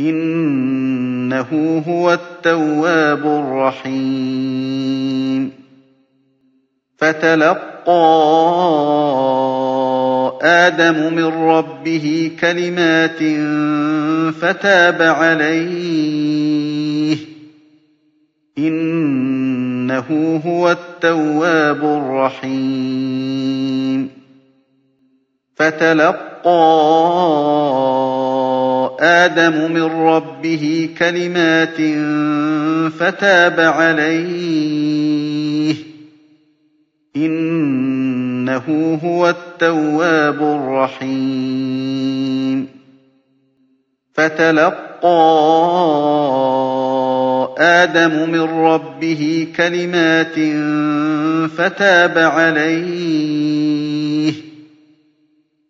إِنَّهُ هُوَ التَّوَّابُ الرَّحِيمُ. فَتَلَقَّىٰ آدَمُ مِن رَّبِّهِ كَلِمَاتٍ فَتَابَ عَلَيْهِ ۚ. إِنَّهُ هُوَ التَّوَّابُ الرَّحِيمُ. فَتَلَقَّىٰ آدَمُ مِن رَّبِّهِ كَلِمَاتٍ فَتَابَ عَلَيْهِ ۚ. إِنَّهُ هُوَ التَّوَّابُ الرَّحِيمُ. فَتَلَقَّىٰ آدَمُ مِن رَّبِّهِ كَلِمَاتٍ فَتَابَ عَلَيْهِ ۚ.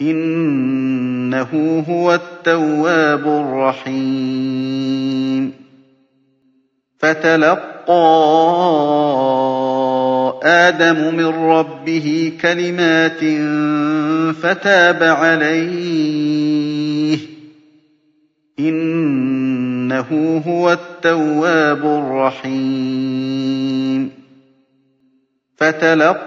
إنه هو التواب الرحيم. فتلقى آدم من ربه كلمات فتاب عليه. إنه هو التواب الرحيم. فتلقى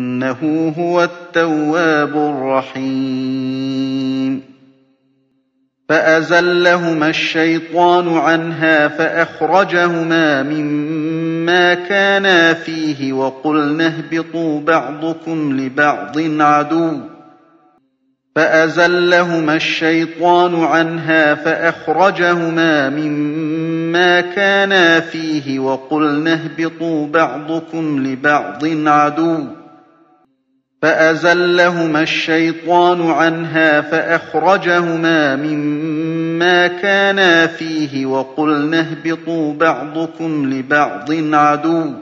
هو التواب الرحيم. فأزلهما الشيطان عنها فأخرجهما مما كانا فيه وقلنا اهبطوا بعضكم لبعض عدو. فأزلهما الشيطان عنها فأخرجهما مما كانا فيه وقلنا اهبطوا بعضكم لبعض عدو. فأزلهما الشيطان عنها فأخرجهما مما كانا فيه وقلنا اهبطوا بعضكم لبعض عدو.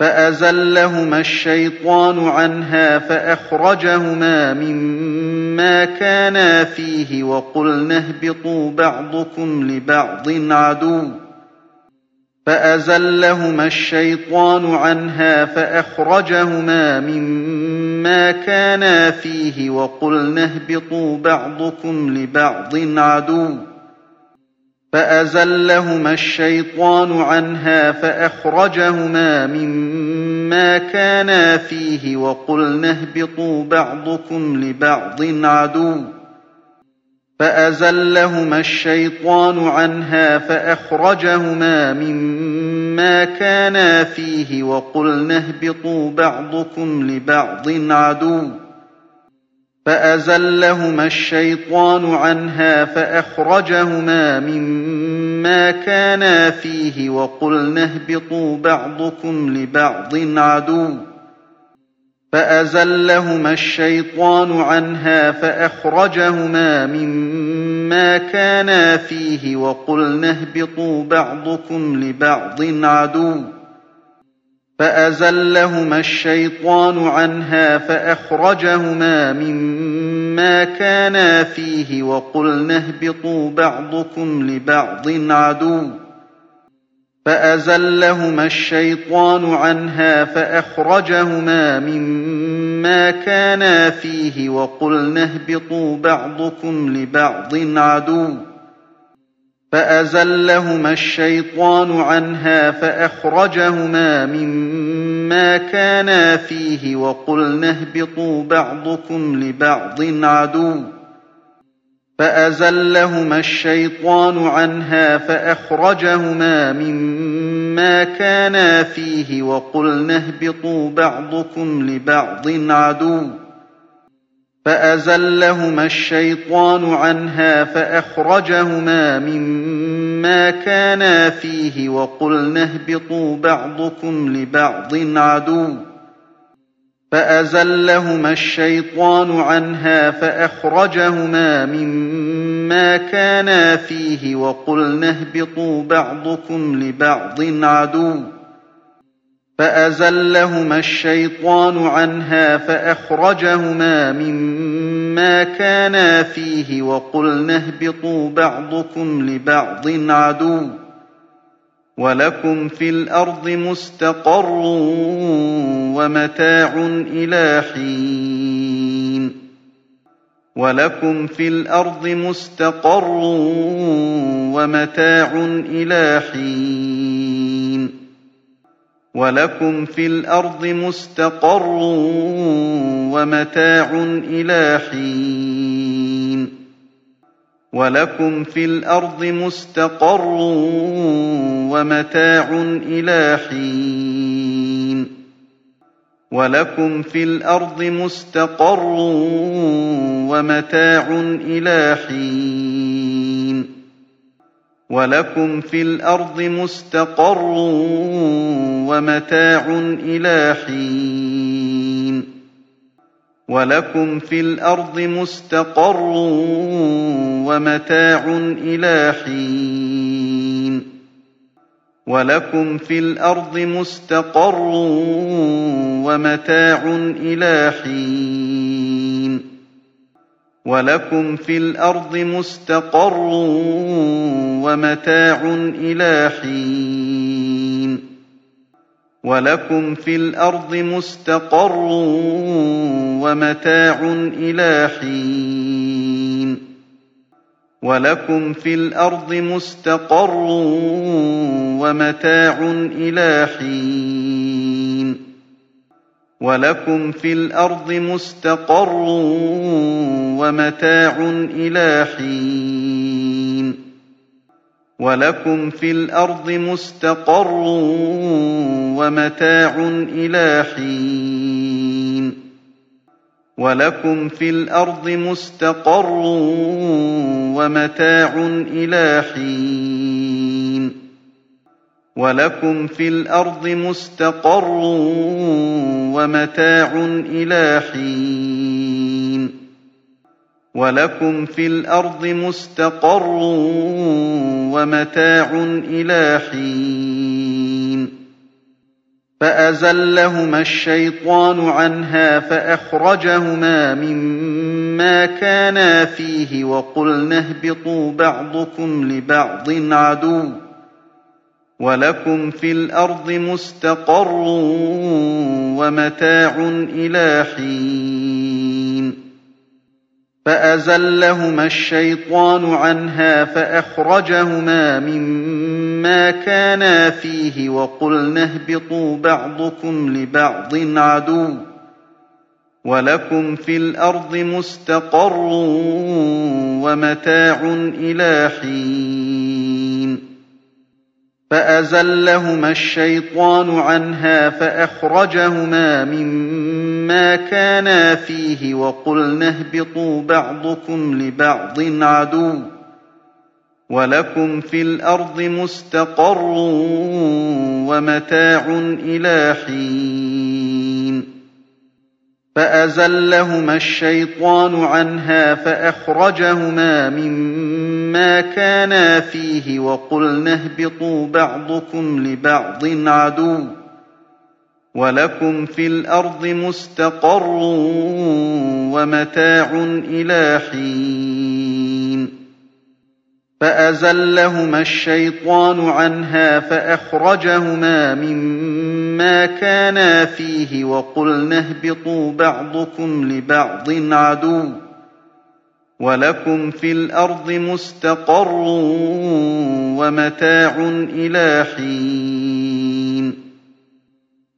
فأزلهما الشيطان عنها فأخرجهما مما كانا فيه وقلنا اهبطوا بعضكم لبعض عدو. فأزلهما الشيطان عنها فأخرجهما مما كانا فيه وقلنا اهبطوا بعضكم لبعض عدو. فأزلهما الشيطان عنها فأخرجهما مما كانا فيه وقلنا اهبطوا بعضكم لبعض عدو. فأزلهما الشيطان عنها فأخرجهما مما كانا فيه وقلنا اهبطوا بعضكم لبعض عدو. فأزلهما الشيطان عنها فأخرجهما مما كانا فيه وقلنا اهبطوا بعضكم لبعض عدو. فأزلهما الشيطان عنها فأخرجهما مما كانا فيه وقلنا اهبطوا بعضكم لبعض عدو. فأزلهما الشيطان عنها فأخرجهما مما كانا فيه وقلنا اهبطوا بعضكم لبعض عدو. فأزلهما الشيطان عنها فأخرجهما مما كانا فيه وقلنا اهبطوا بعضكم لبعض عدو. فأزلهما الشيطان عنها فأخرجهما مما كانا فيه وقلنا اهبطوا بعضكم لبعض عدو. فأزلهما الشيطان عنها فأخرجهما مما كانا فيه وقلنا اهبطوا بعضكم لبعض عدو. فأزلهما الشيطان عنها فأخرجهما مما كانا فيه وقلنا اهبطوا بعضكم لبعض عدو. فأزلهما الشيطان عنها فأخرجهما مما كانا فيه وقلنا اهبطوا بعضكم لبعض عدو. فأزلهما الشيطان عنها فأخرجهما مما كانا فيه وقلنا اهبطوا بعضكم لبعض عدو. ولكم في الأرض مستقر ومتاع إلى حين. ولكم في الأرض مستقر ومتاع إلى حين ولكم في الأرض مستقر ومتاع إلى حين وَلَكُمْ فِي الْأَرْضِ مُسْتَقَرٌّ وَمَتَاعٌ إِلَىٰ حِينٍ وَلَكُمْ فِي الْأَرْضِ مُسْتَقَرٌّ وَمَتَاعٌ إِلَىٰ حِينٍ وَلَكُمْ فِي الْأَرْضِ مُسْتَقَرٌّ وَمَتَاعٌ إِلَىٰ حِينٍ وَلَكُمْ فِي الْأَرْضِ مُسْتَقَرٌّ وَمَتَاعٌ إِلَىٰ حِينٍ وَلَكُمْ فِي الْأَرْضِ مُسْتَقَرٌّ وَمَتَاعٌ إِلَىٰ حِينٍ وَلَكُمْ فِي الْأَرْضِ مُسْتَقَرٌّ وَمَتَاعٌ إِلَىٰ حِينٍ وَلَكُمْ فِي الْأَرْضِ مُسْتَقَرٌّ وَمَتَاعٌ إِلَىٰ حِينٍ وَلَكُمْ فِي الْأَرْضِ مُسْتَقَرٌّ وَمَتَاعٌ إِلَىٰ حِينٍ. وَلَكُمْ فِي الْأَرْضِ مُسْتَقَرٌّ وَمَتَاعٌ إِلَىٰ حِينٍ. وَلَكُمْ فِي الْأَرْضِ مُسْتَقَرٌّ وَمَتَاعٌ إِلَىٰ حِينٍ. وَلَكُمْ فِي الْأَرْضِ مُسْتَقَرٌّ وَمَتَاعٌ إِلَىٰ حِينٍ وَلَكُمْ فِي الْأَرْضِ مُسْتَقَرٌّ وَمَتَاعٌ إِلَىٰ حِينٍ وَلَكُمْ فِي الْأَرْضِ مُسْتَقَرٌّ وَمَتَاعٌ إِلَىٰ حِينٍ فَأَزَلَّهُمَا الشَّيْطَانُ عَنْهَا فَأَخْرَجَهُمَا مِمَّا كَانَا فِيهِ وَقُلْنَا اهْبِطُوا بَعْضُكُمْ لِبَعْضٍ عَدُوٌّ ۖ وَلَكُمْ فِي الْأَرْضِ مُسْتَقَرٌّ وَمَتَاعٌ إِلَىٰ حِينٍ فَأَزَلَّهُمَا الشَّيْطَانُ عَنْهَا فَأَخْرَجَهُمَا مِمَّا كَانَا فِيهِ وَقُلْنَا اهْبِطُوا بَعْضُكُمْ لِبَعْضٍ عَدُوٌّ ۖ وَلَكُمْ فِي الْأَرْضِ مُسْتَقَرٌّ وَمَتَاعٌ إِلَىٰ حِينٍ فَأَزَلَّهُمَا الشَّيْطَانُ عَنْهَا فَأَخْرَجَهُمَا مِمَّا كَانَا فِيهِ وَقُلْنَا اهْبِطُوا بَعْضُكُمْ لِبَعْضٍ عَدُوٌّ ۖ وَلَكُمْ فِي الْأَرْضِ مُسْتَقَرٌّ وَمَتَاعٌ إِلَىٰ حِينٍ. فَأَزَلَّهُمَا الشَّيْطَانُ عَنْهَا فَأَخْرَجَهُمَا مِمَّا كَانَا فِيهِ وَقُلْنَا اهْبِطُوا بَعْضُكُمْ لِبَعْضٍ عَدُوٌّ ۖ. وَلَكُمْ فِي الْأَرْضِ مُسْتَقَرٌّ وَمَتَاعٌ إِلَىٰ حِينٍ. فَأَزَلَّهُمَا الشَّيْطَانُ عَنْهَا فَأَخْرَجَهُمَا مِمَّا كَانَا فِيهِ وَقُلْنَا اهْبِطُوا بَعْضُكُمْ لِبَعْضٍ عَدُوٌّ ۖ وَلَكُمْ فِي الْأَرْضِ مُسْتَقَرٌّ وَمَتَاعٌ إِلَىٰ حِينٍ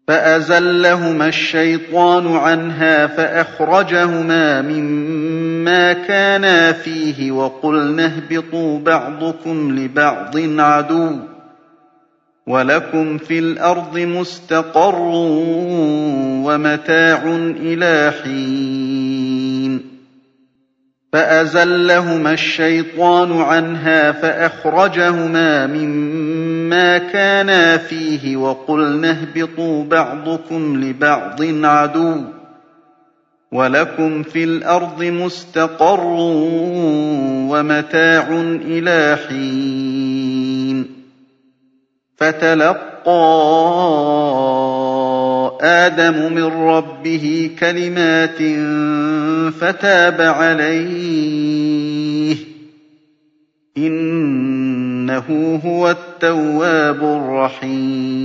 فَأَزَلَّهُمَا الشَّيْطَانُ عَنْهَا فَأَخْرَجَهُمَا مِمَّا كَانَا فِيهِ وَقُلْنَا اهْبِطُوا بَعْضُكُمْ لِبَعْضٍ عَدُوٌّ ۖ وَلَكُمْ فِي الْأَرْضِ مُسْتَقَرٌّ وَمَتَاعٌ إِلَىٰ حِينٍ فَأَزَلَّهُمَا الشَّيْطَانُ عَنْهَا فَأَخْرَجَهُمَا مِمَّا كَانَا فِيهِ وَقُلْنَا اهْبِطُوا بَعْضُكُمْ لِبَعْضٍ عَدُوٌّ ۖ وَلَكُمْ فِي الْأَرْضِ مُسْتَقَرٌّ وَمَتَاعٌ إِلَىٰ حِينٍ فَتَلَقَّىٰ آدَمُ مِن رَّبِّهِ كَلِمَاتٍ فَتَابَ عَلَيْهِ ۚ إِنَّهُ هُوَ التَّوَّابُ الرَّحِيمُ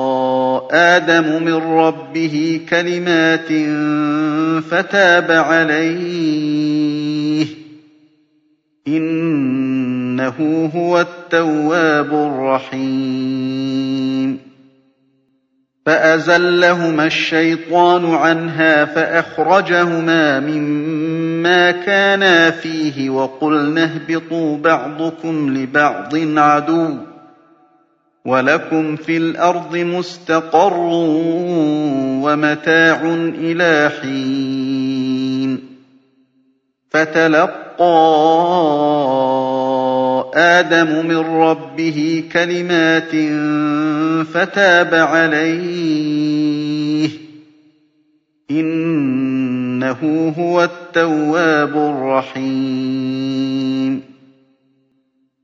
آدَمُ مِن رَّبِّهِ كَلِمَاتٍ فَتَابَ عَلَيْهِ ۚ. إِنَّهُ هُوَ التَّوَّابُ الرَّحِيمُ. فَأَزَلَّهُمَا الشَّيْطَانُ عَنْهَا فَأَخْرَجَهُمَا مِمَّا كَانَا فِيهِ وَقُلْنَا اهْبِطُوا بَعْضُكُمْ لِبَعْضٍ عَدُوٌّ ۖ. وَلَكُمْ فِي الْأَرْضِ مُسْتَقَرٌّ وَمَتَاعٌ إِلَىٰ حِينٍ فَتَلَقَّىٰ آدَمُ مِن رَّبِّهِ كَلِمَاتٍ فَتَابَ عَلَيْهِ ۚ إِنَّهُ هُوَ التَّوَّابُ الرَّحِيمُ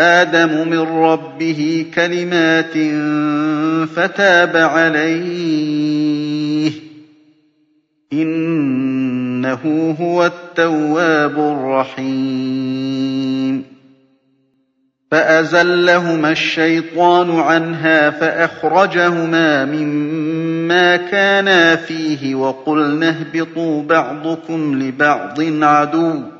آدَمُ مِن رَّبِّهِ كَلِمَاتٍ فَتَابَ عَلَيْهِ ۚ. إِنَّهُ هُوَ التَّوَّابُ الرَّحِيمُ. فَأَزَلَّهُمَا الشَّيْطَانُ عَنْهَا فَأَخْرَجَهُمَا مِمَّا كَانَا فِيهِ وَقُلْنَا اهْبِطُوا بَعْضُكُمْ لِبَعْضٍ عَدُوٌّ ۖ.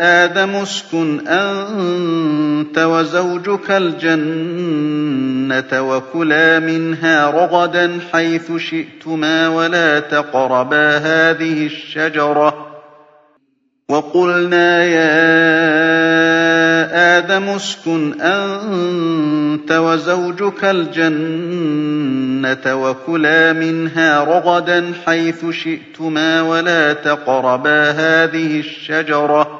آدَمُ اسْكُنْ أَنتَ وَزَوْجُكَ الْجَنَّةَ وَكُلَا مِنْهَا رَغَدًا حَيْثُ شِئْتُمَا وَلَا تَقْرَبَا هَٰذِهِ الشَّجَرَةَ. وَقُلْنَا يَا آدَمُ اسْكُنْ أَنتَ وَزَوْجُكَ الْجَنَّةَ وَكُلَا مِنْهَا رَغَدًا حَيْثُ شِئْتُمَا وَلَا تَقْرَبَا هَٰذِهِ الشَّجَرَةَ.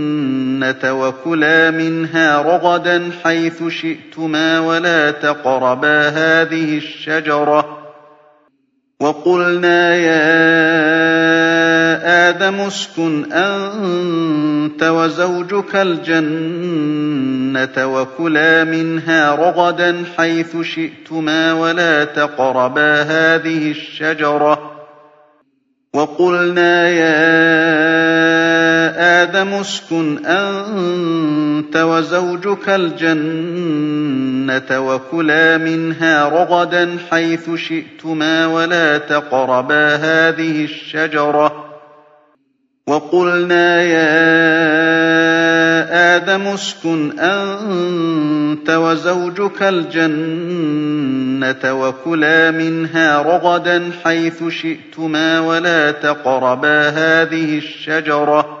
وَكُلَا مِنْهَا رَغَدًا حَيْثُ شِئْتُمَا وَلَا تَقْرَبَا هَٰذِهِ الشَّجَرَةَ. وَقُلْنَا يَا آدَمُ اسْكُنْ أَنتَ وَزَوْجُكَ الْجَنَّةَ وَكُلَا مِنْهَا رَغَدًا حَيْثُ شِئْتُمَا وَلَا تَقْرَبَا هَٰذِهِ الشَّجَرَةَ. وَقُلْنَا يَا آدَمُ اسْكُنْ أَنتَ وَزَوْجُكَ الْجَنَّةَ وَكُلَا مِنْهَا رَغَدًا حَيْثُ شِئْتُمَا وَلَا تَقْرَبَا هَٰذِهِ الشَّجَرَةَ. وَقُلْنَا يَا آدم اسكن أنت وزوجك الجنة وكلا منها رغدا حيث شئتما ولا تقربا هذه الشجرة.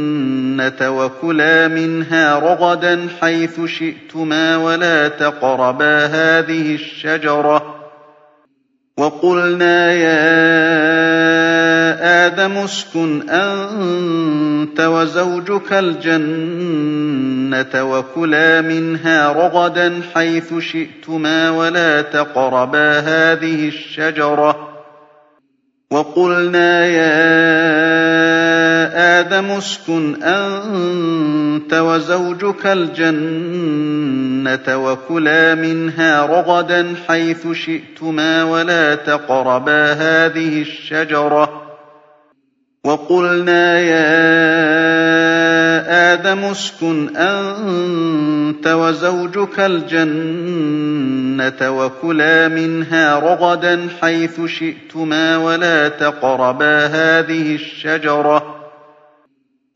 وكلا منها رغدا حيث شئتما ولا تقربا هذه الشجرة. وقلنا يا آدم اسكن أنت وزوجك الجنة وكلا منها رغدا حيث شئتما ولا تقربا هذه الشجرة. وقلنا يا آدم اسكن أنت وزوجك الجنة وكلا منها رغدا حيث شئتما ولا تقربا هذه الشجرة. وقلنا يا آدم اسكن أنت وزوجك الجنة وكلا منها رغدا حيث شئتما ولا تقربا هذه الشجرة.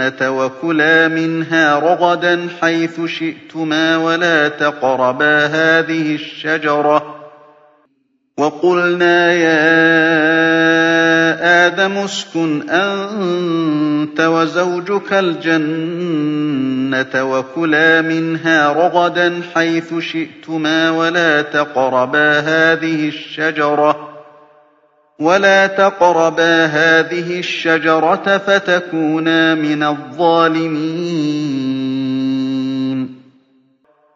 الجنة وكلا منها رغدا حيث شئتما ولا تقربا هذه الشجرة. وقلنا يا آدم اسكن أنت وزوجك الجنة وكلا منها رغدا حيث شئتما ولا تقربا هذه الشجرة. ولا تقربا هذه الشجرة فتكونا من الظالمين.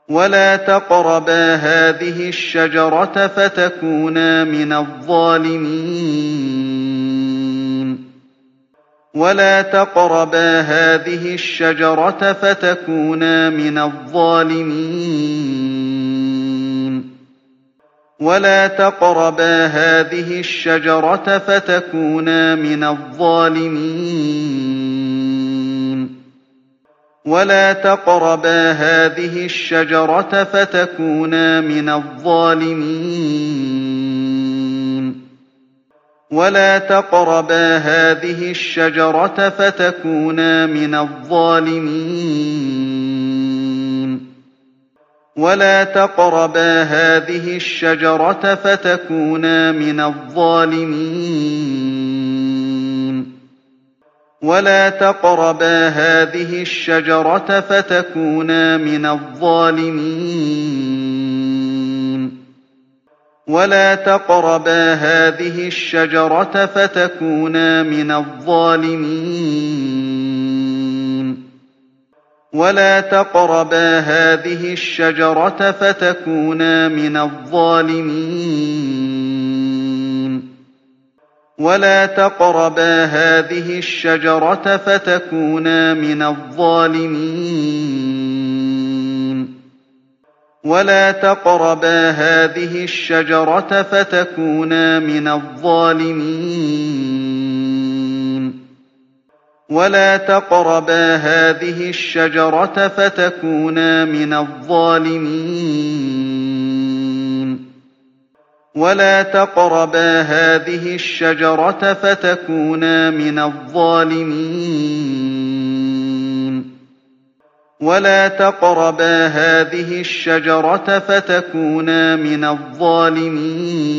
ولا تقربا هذه الشجرة فتكونا من الظالمين. ولا تقربا هذه الشجرة فتكونا من الظالمين. ولا تقربا هذه الشجرة فتكونا من الظالمين. ولا تقربا هذه الشجرة فتكونا من الظالمين. ولا تقربا هذه الشجرة فتكونا من الظالمين. ولا تقربا هذه الشجرة فتكونا من الظالمين. ولا تقربا هذه الشجرة فتكونا من الظالمين. ولا تقربا هذه الشجرة فتكونا من الظالمين. ولا تقربا هذه الشجرة فتكونا من الظالمين. ولا تقربا هذه الشجرة فتكونا من الظالمين. ولا تقربا هذه الشجرة فتكونا من الظالمين. ولا تقربا هذه الشجرة فتكونا من الظالمين. ولا تقربا هذه الشجرة فتكونا من الظالمين. ولا تقربا هذه الشجرة فتكونا من الظالمين.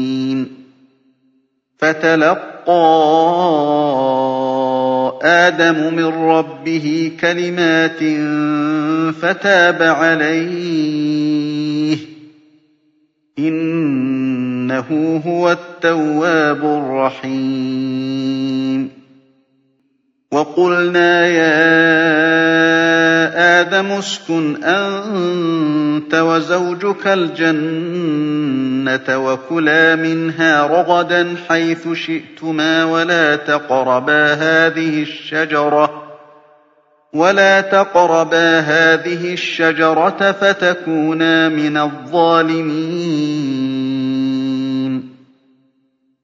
فَتَلَقَّىٰ آدَمُ مِن رَّبِّهِ كَلِمَاتٍ فَتَابَ عَلَيْهِ ۚ. إِنَّهُ هُوَ التَّوَّابُ الرَّحِيمُ. وَقُلْنَا يَا آدَمُ اسْكُنْ أَنتَ وَزَوْجُكَ الْجَنَّةَ وَكُلَا مِنْهَا رَغَدًا حَيْثُ شِئْتُمَا وَلَا تَقْرَبَا هَٰذِهِ الشَّجَرَةَ ولا تقربا هذه الشجرة فتكونا من الظالمين.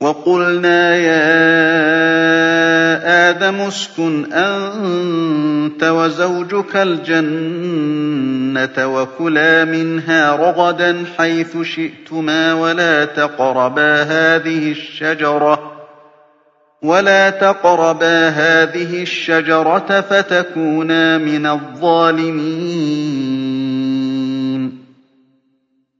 وَقُلْنَا يَا آدَمُ اسْكُنْ أَنتَ وَزَوْجُكَ الْجَنَّةَ وَكُلَا مِنْهَا رَغَدًا حَيْثُ شِئْتُمَا وَلَا تَقْرَبَا هَٰذِهِ الشَّجَرَةَ ولا تقربا هذه الشجرة فتكونا من الظالمين.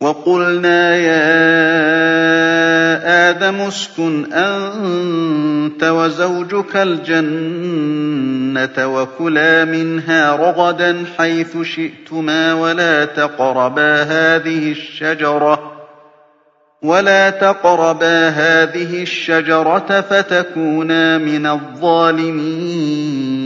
وَقُلْنَا يَا آدَمُ اسْكُنْ أَنتَ وَزَوْجُكَ الْجَنَّةَ وَكُلَا مِنْهَا رَغَدًا حَيْثُ شِئْتُمَا وَلَا تَقْرَبَا هَٰذِهِ الشَّجَرَةَ فَتَكُونَا مِنَ الظَّالِمِينَ.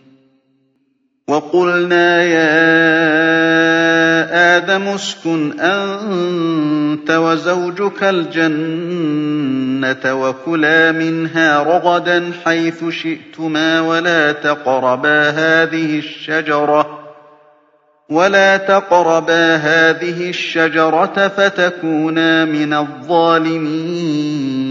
وَقُلْنَا يَا آدَمُ اسْكُنْ أَنتَ وَزَوْجُكَ الْجَنَّةَ وَكُلَا مِنْهَا رَغَدًا حَيْثُ شِئْتُمَا وَلَا تَقْرَبَا هَٰذِهِ الشَّجَرَةَ فَتَكُونَا مِنَ الظَّالِمِينَ.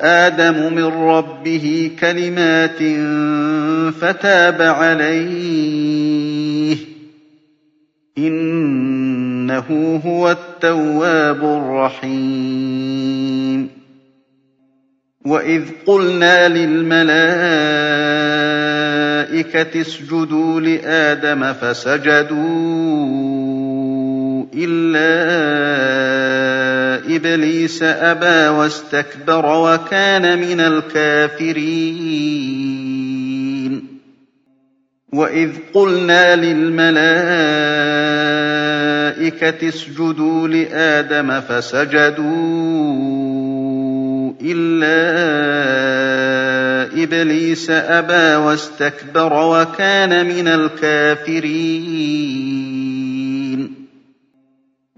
آدَمُ مِن رَّبِّهِ كَلِمَاتٍ فَتَابَ عَلَيْهِ ۚ. إِنَّهُ هُوَ التَّوَّابُ الرَّحِيمُ. وَإِذْ قُلْنَا لِلْمَلَائِكَةِ اسْجُدُوا لِآدَمَ فَسَجَدُوا إِلَّا إِبْلِيسَ أَبَىٰ وَاسْتَكْبَرَ وَكَانَ مِنَ الْكَافِرِينَ. وَإِذْ قُلْنَا لِلْمَلَائِكَةِ اسْجُدُوا لِآدَمَ فَسَجَدُوا إِلَّا إِبْلِيسَ أَبَىٰ وَاسْتَكْبَرَ وَكَانَ مِنَ الْكَافِرِينَ.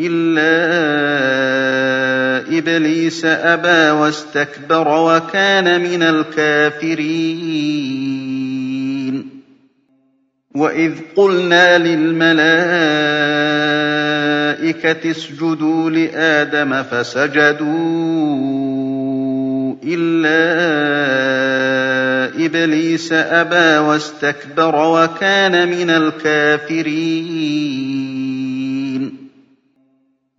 إِلَّا إِبْلِيسَ أَبَىٰ وَاسْتَكْبَرَ وَكَانَ مِنَ الْكَافِرِينَ. وَإِذْ قُلْنَا لِلْمَلَائِكَةِ اسْجُدُوا لِآدَمَ فَسَجَدُوا إِلَّا إِبْلِيسَ أَبَىٰ وَاسْتَكْبَرَ وَكَانَ مِنَ الْكَافِرِينَ.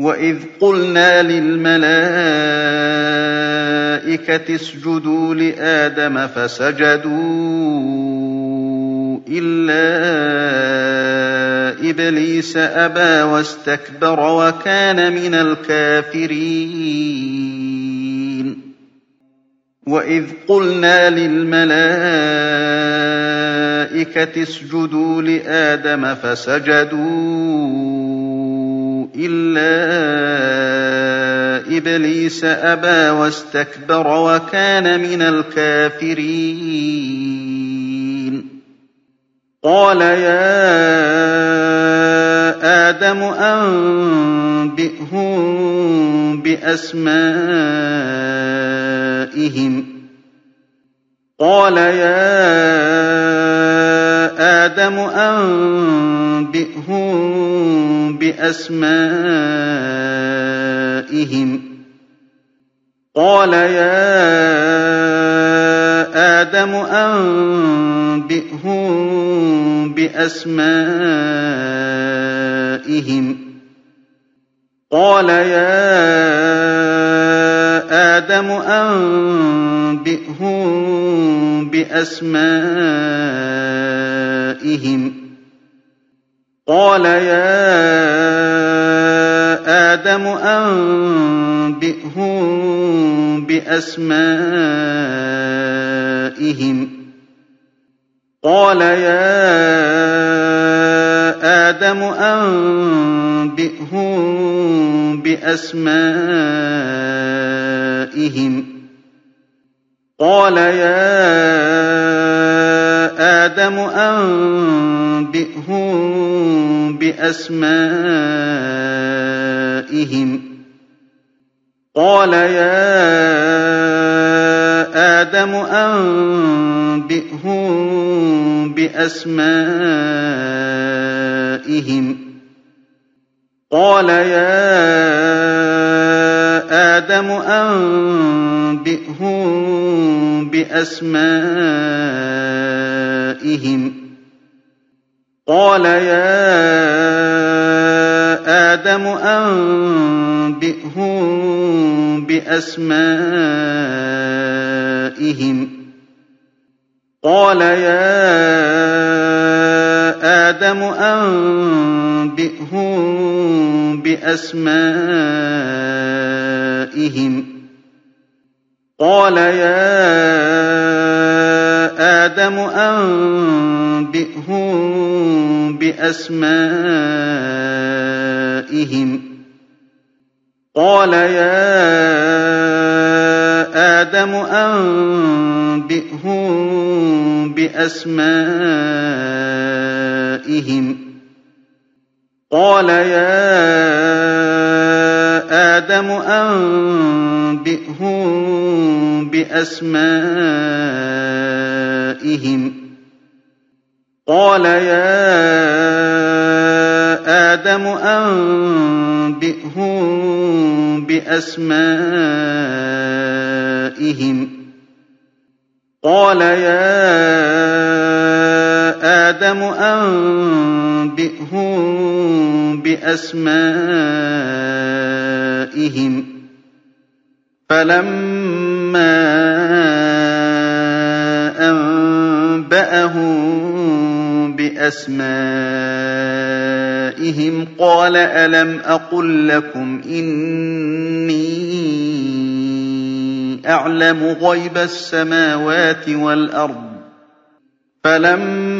وَإِذْ قُلْنَا لِلْمَلَائِكَةِ اسْجُدُوا لِآدَمَ فَسَجَدُوا إِلَّا إِبْلِيسَ أَبَىٰ وَاسْتَكْبَرَ وَكَانَ مِنَ الْكَافِرِينَ وَإِذْ قُلْنَا لِلْمَلَائِكَةِ اسْجُدُوا لِآدَمَ فَسَجَدُوا إِلَّا إِبْلِيسَ أَبَىٰ وَاسْتَكْبَرَ وَكَانَ مِنَ الْكَافِرِينَ قَالَ يَا آدَمُ أَنبِئْهُم بِأَسْمَائِهِمْ قَالَ يَا آدَمُ أَنبِئْهُم بِأَسْمَائِهِمْ. قَالَ يَا آدَمُ أَنبِئْهُم بِأَسْمَائِهِمْ. قَالَ يَا آدَمُ أَنبِئْهُم بِأَسْمَائِهِمْ. قَالَ يَا آدَمُ أَنبِئْهُم بِأَسْمَائِهِمْ. قَالَ يَا آدم أنبئهم بأسمائهم. قال يا آدم أنبئهم بأسمائهم. قال يا آدم أنبئهم بأسمائهم. قال يا آدم أنبئهم بأسمائهم. قال يا آدم أنبئهم بأسمائهم. قال يا آدم أنبئهم بأسمائهم. قال يا آدم أنبئهم بأسمائهم. قال يا آدم أنبئهم بأسمائهم. قال يا آدم أنبئهم بأسمائهم. قال يا آدم أنبئهم بأسمائهم. قال يا آدم أنبئهم بأسمائهم فلما أنبأهم بأسمائهم قال ألم أقل لكم إني أعلم غيب السماوات والأرض فلما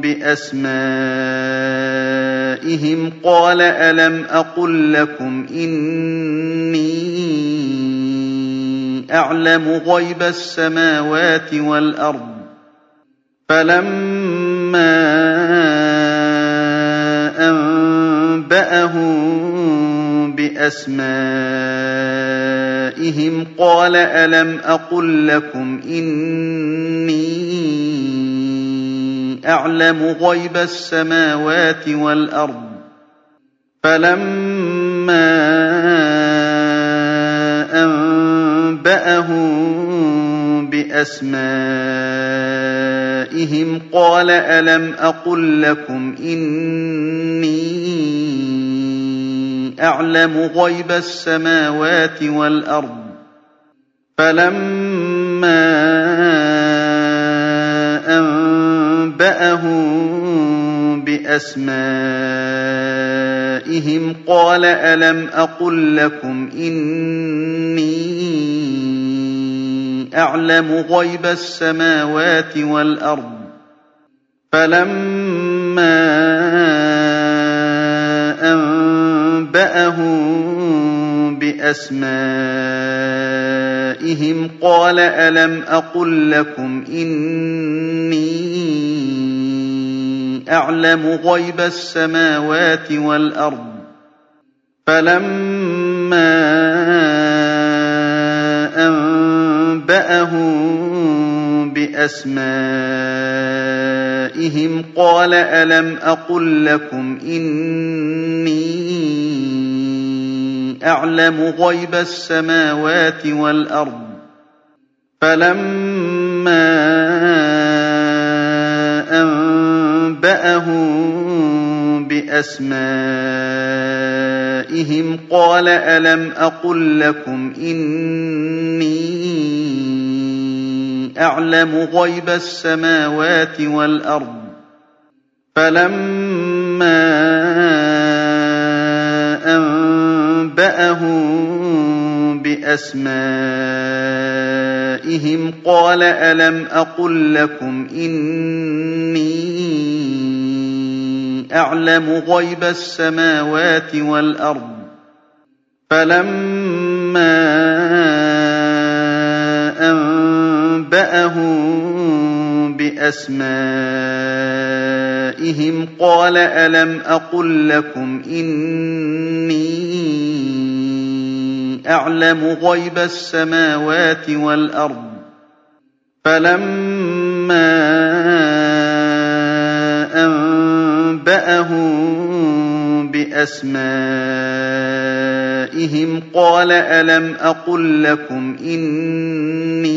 بأسمائهم قال ألم أقل لكم إني أعلم غيب السماوات والأرض فلما أنبأهم بأسمائهم قال ألم أقل لكم إني أعلم غيب السماوات والأرض. فلما أنبأهم بأسمائهم قال ألم أقل لكم إني أعلم غيب السماوات والأرض. فلما أنبأهم بأسمائهم قال ألم أقل لكم إني أعلم غيب السماوات والأرض فلما أنبأهم بأسمائهم قال ألم أقل لكم إني أعلم غيب السماوات والأرض فلما أنبأهم بأسمائهم قال ألم أقل لكم إني أعلم غيب السماوات والأرض فلما أنبأهم بأسمائهم أَسْمَائِهِمْ قَالَ أَلَمْ أَقُل لَّكُمْ إِنِّي أَعْلَمُ غَيْبَ السَّمَاوَاتِ وَالْأَرْضِ ۖ فَلَمَّا أَنبَأَهُم بِأَسْمَائِهِمْ قَالَ أَلَمْ أَقُل لَّكُمْ إِنِّي أَعْلَمُ غَيْبَ السَّمَاوَاتِ وَالْأَرْضِ ۖ فَلَمَّا أَنبَأَهُم بِأَسْمَائِهِمْ قَالَ أَلَمْ أَقُل لَّكُمْ إِنِّي أَعْلَمُ غَيْبَ السَّمَاوَاتِ وَالْأَرْضِ ۖ فَلَمَّا أَنبَأَهُم بِأَسْمَائِهِمْ قَالَ أَلَمْ أَقُل لَّكُمْ إِنِّي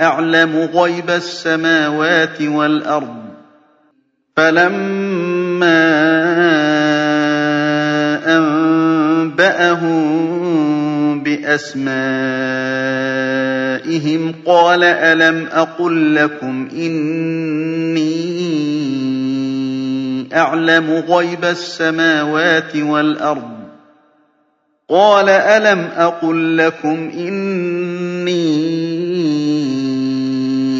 أَعْلَمُ غَيْبَ السَّمَاوَاتِ وَالْأَرْضِ ۖ. فَلَمَّا أَنبَأَهُم بِأَسْمَائِهِمْ قَالَ أَلَمْ أَقُل لَّكُمْ إِنِّي أَعْلَمُ غَيْبَ السَّمَاوَاتِ وَالْأَرْضِ ۖ؟ قَالَ أَلَمْ أَقُل لَّكُمْ إِنِّي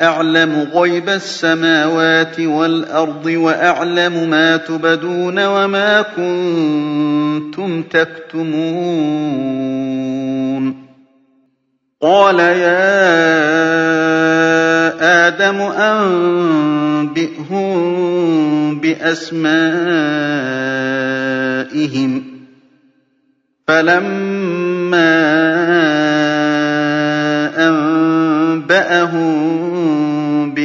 أعلم غيب السماوات والأرض وأعلم ما تبدون وما كنتم تكتمون. قال يا آدم أنبئهم بأسمائهم. فلما أنبأهم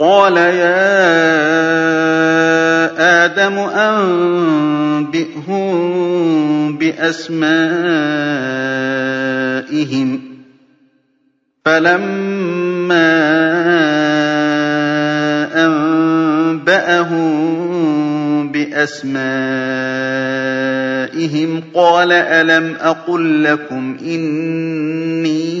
قال يا آدم أنبئهم بأسمائهم فلما أنبأهم بأسمائهم قال ألم أقل لكم إني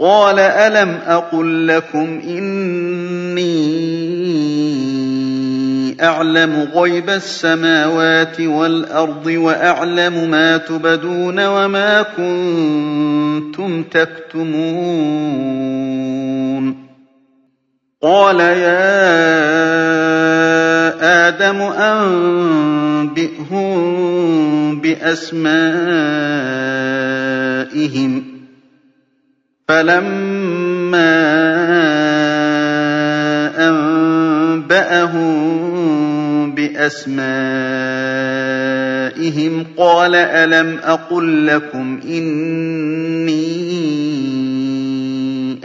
قال ألم أقل لكم إني أعلم غيب السماوات والأرض وأعلم ما تبدون وما كنتم تكتمون قال يا آدَمُ أَنبِئْهُم بِأَسْمَائِهِمْ ۖ فَلَمَّا أَنبَأَهُم بِأَسْمَائِهِمْ قَالَ أَلَمْ أَقُل لَّكُمْ إِنِّي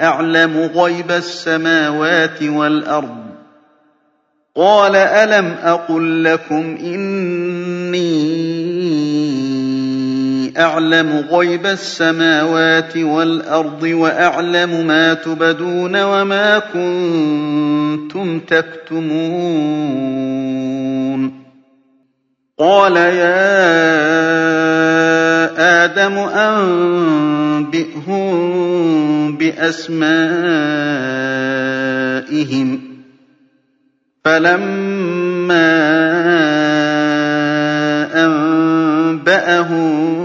أَعْلَمُ غَيْبَ السَّمَاوَاتِ وَالْأَرْضِ قَالَ أَلَمْ أَقُل لَّكُمْ إِنِّي أَعْلَمُ غَيْبَ السَّمَاوَاتِ وَالْأَرْضِ وَأَعْلَمُ مَا تُبْدُونَ وَمَا كُنتُمْ تَكْتُمُونَ. قَالَ يَا آدَمُ أَنبِئْهُم بِأَسْمَائِهِمْ ۖ. فَلَمَّا أَنبَأَهُم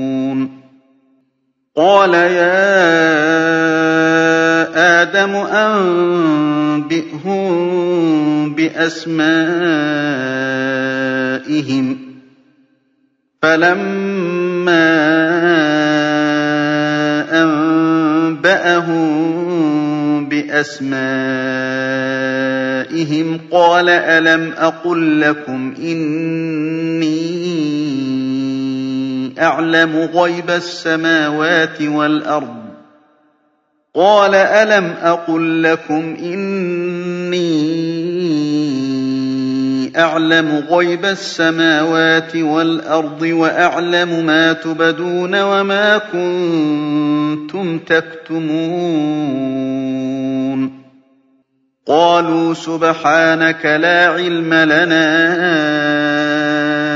قَالَ يَا آدَمُ أَنبِئْهُم بِأَسْمَائِهِمْ ۖ فَلَمَّا أَنبَأَهُم بِأَسْمَائِهِمْ قَالَ أَلَمْ أَقُل لَّكُمْ إِنِّي أَعْلَمُ غَيْبَ السَّمَاوَاتِ وَالْأَرْضِ؟ قَالَ أَلَمْ أَقُل لَّكُمْ إِنِّي أَعْلَمُ غَيْبَ السَّمَاوَاتِ وَالْأَرْضِ وَأَعْلَمُ مَا تُبْدُونَ وَمَا كُنتُمْ تَكْتُمُونَ؟ قَالُوا سُبْحَانَكَ لَا عِلْمَ لَنَا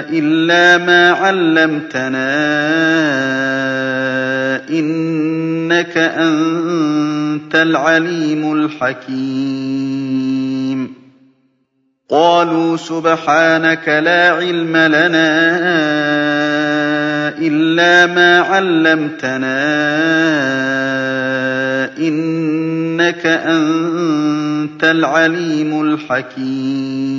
إلا ما علمتنا إنك أنت العليم الحكيم قالوا سبحانك لا علم لنا إلا ما علمتنا إنك أنت العليم الحكيم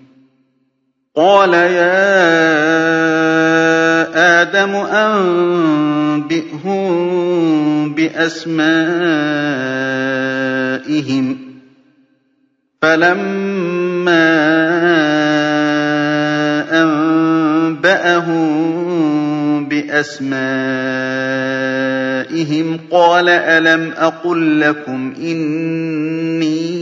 قال يا آدم أنبئهم بأسمائهم فلما أنبأهم بأسمائهم قال ألم أقل لكم إني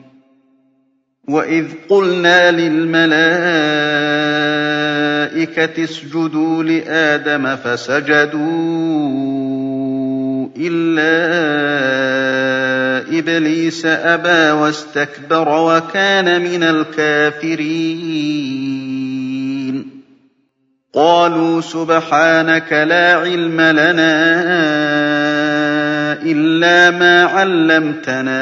وإذ قلنا للملائكة اسجدوا لآدم فسجدوا إلا إبليس أبى واستكبر وكان من الكافرين قالوا سبحانك لا علم لنا إلا ما علمتنا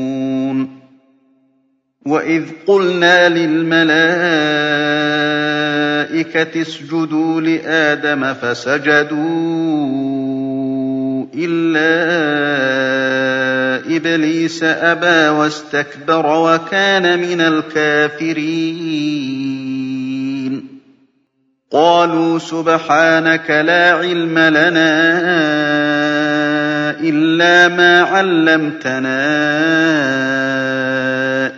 وإذ قلنا للملائكة اسجدوا لآدم فسجدوا إلا إبليس أبى واستكبر وكان من الكافرين قَالُوا سُبْحَانَكَ لَا عِلْمَ لَنَا إِلَّا مَا عَلَّمْتَنَا ۖ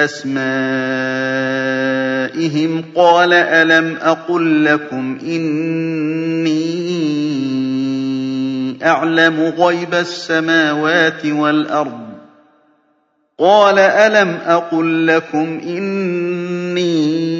بِأَسْمَائِهِمْ قَالَ أَلَمْ أَقُل لَّكُمْ إِنِّي أَعْلَمُ غَيْبَ السَّمَاوَاتِ وَالْأَرْضِ قَالَ أَلَمْ أَقُل لَّكُمْ إِنِّي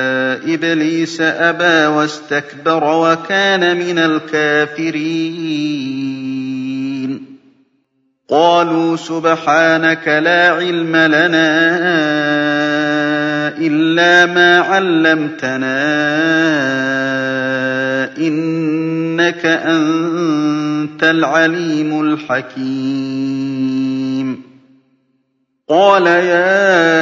إِبْلِيسَ أَبَىٰ وَاسْتَكْبَرَ وَكَانَ مِنَ الْكَافِرِينَ. قَالُوا سُبْحَانَكَ لَا عِلْمَ لَنَا إِلَّا مَا عَلَّمْتَنَا ۖ إِنَّكَ أَنتَ الْعَلِيمُ الْحَكِيمُ. قَالَ يَا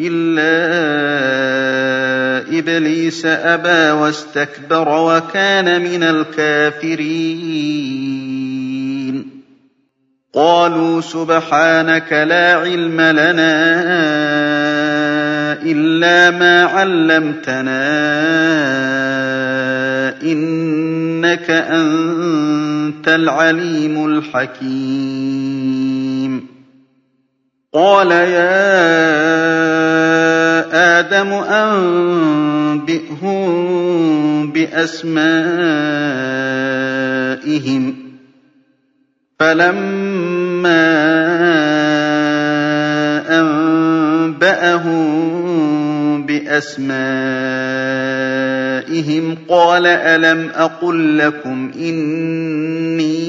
إِلَّا إِبْلِيسَ أَبَىٰ وَاسْتَكْبَرَ وَكَانَ مِنَ الْكَافِرِينَ قَالُوا سُبْحَانَكَ لَا عِلْمَ لَنَا إِلَّا مَا عَلَّمْتَنَا ۖ إِنَّكَ أَنتَ الْعَلِيمُ الْحَكِيمُ قَالَ يَا آدَمُ أَنبِئْهُم بِأَسْمَائِهِمْ ۖ فَلَمَّا أَنبَأَهُم بِأَسْمَائِهِمْ قَالَ أَلَمْ أَقُل لَّكُمْ إِنِّي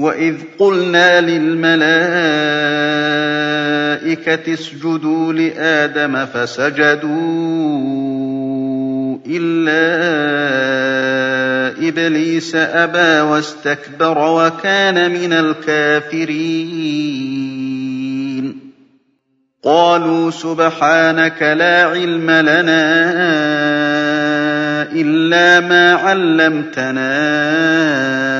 وَإِذْ قُلْنَا لِلْمَلَائِكَةِ اسْجُدُوا لِآدَمَ فَسَجَدُوا إِلَّا إِبْلِيسَ أَبَىٰ وَاسْتَكْبَرَ وَكَانَ مِنَ الْكَافِرِينَ قَالُوا سُبْحَانَكَ لَا عِلْمَ لَنَا إِلَّا مَا عَلَّمْتَنَا ۖ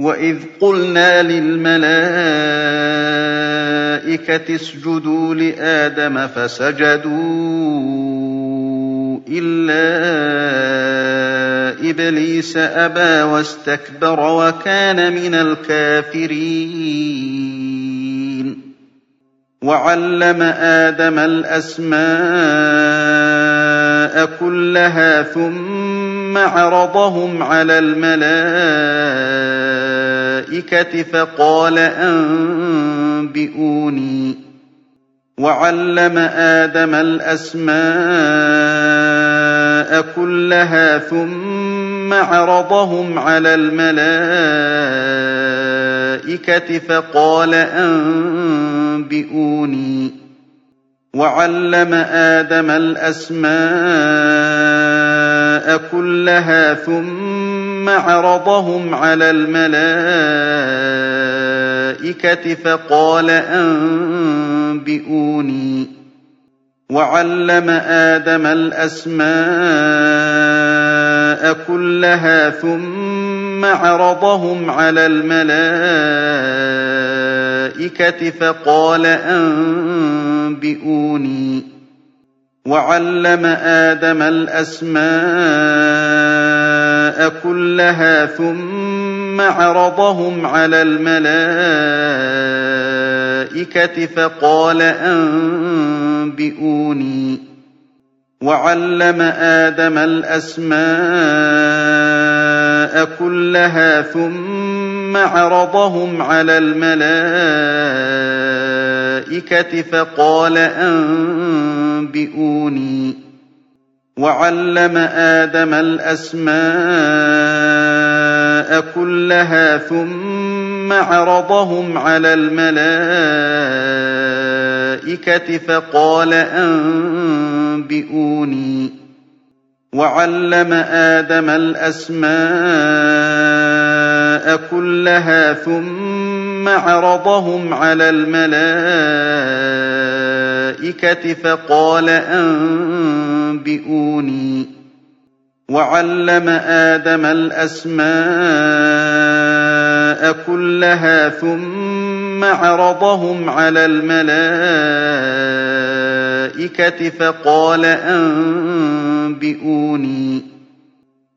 وَإِذْ قُلْنَا لِلْمَلَائِكَةِ اسْجُدُوا لِآدَمَ فَسَجَدُوا إِلَّا إِبْلِيسَ أَبَىٰ وَاسْتَكْبَرَ وَكَانَ مِنَ الْكَافِرِينَ وَعَلَّمَ آدَمَ الْأَسْمَاءَ كُلَّهَا ثُمَّ عَرَضَهُمْ عَلَى الْمَلَائِكَةِ فَقَالَ أَنبِئُونِي. وَعَلَّمَ آدَمَ الْأَسْمَاءَ كُلَّهَا ثُمَّ عَرَضَهُمْ عَلَى الْمَلَائِكَةِ فَقَالَ أَنبِئُونِي. وَعَلَّمَ آدَمَ الْأَسْمَاءَ كُلَّهَا ثُمَّ عَرَضَهُمْ عَلَى الْمَلَائِكَةِ فَقَالَ أَنبِئُونِي. وَعَلَّمَ آدَمَ الْأَسْمَاءَ كُلَّهَا ثُمَّ عَرَضَهُمْ عَلَى الْمَلَائِكَةِ فَقَالَ أَنبِئُونِي. وَعَلَّمَ آدَمَ الْأَسْمَاءَ كُلَّهَا ثُمَّ عَرَضَهُمْ عَلَى الْمَلَائِكَةِ فَقَالَ أَنبِئُونِي. وَعَلَّمَ آدَمَ الْأَسْمَاءَ كُلَّهَا ثُمَّ عَرَضَهُمْ عَلَى الْمَلَائِكَةِ فَقَالَ أَنبِئُونِي. وَعَلَّمَ آدَمَ الْأَسْمَاءَ كُلَّهَا ثُمَّ عَرَضَهُمْ عَلَى الْمَلَائِكَةِ فَقَالَ أَنبِئُونِي. وَعَلَّمَ آدَمَ الْأَسْمَاءَ كُلَّهَا ثُمَّ عَرَضَهُمْ عَلَى الْمَلَائِكَةِ فَقَالَ أَنبِئُونِي. وَعَلَّمَ آدَمَ الْأَسْمَاءَ كُلَّهَا ثُمَّ عَرَضَهُمْ عَلَى الْمَلَائِكَةِ فَقَالَ أَنبِئُونِي.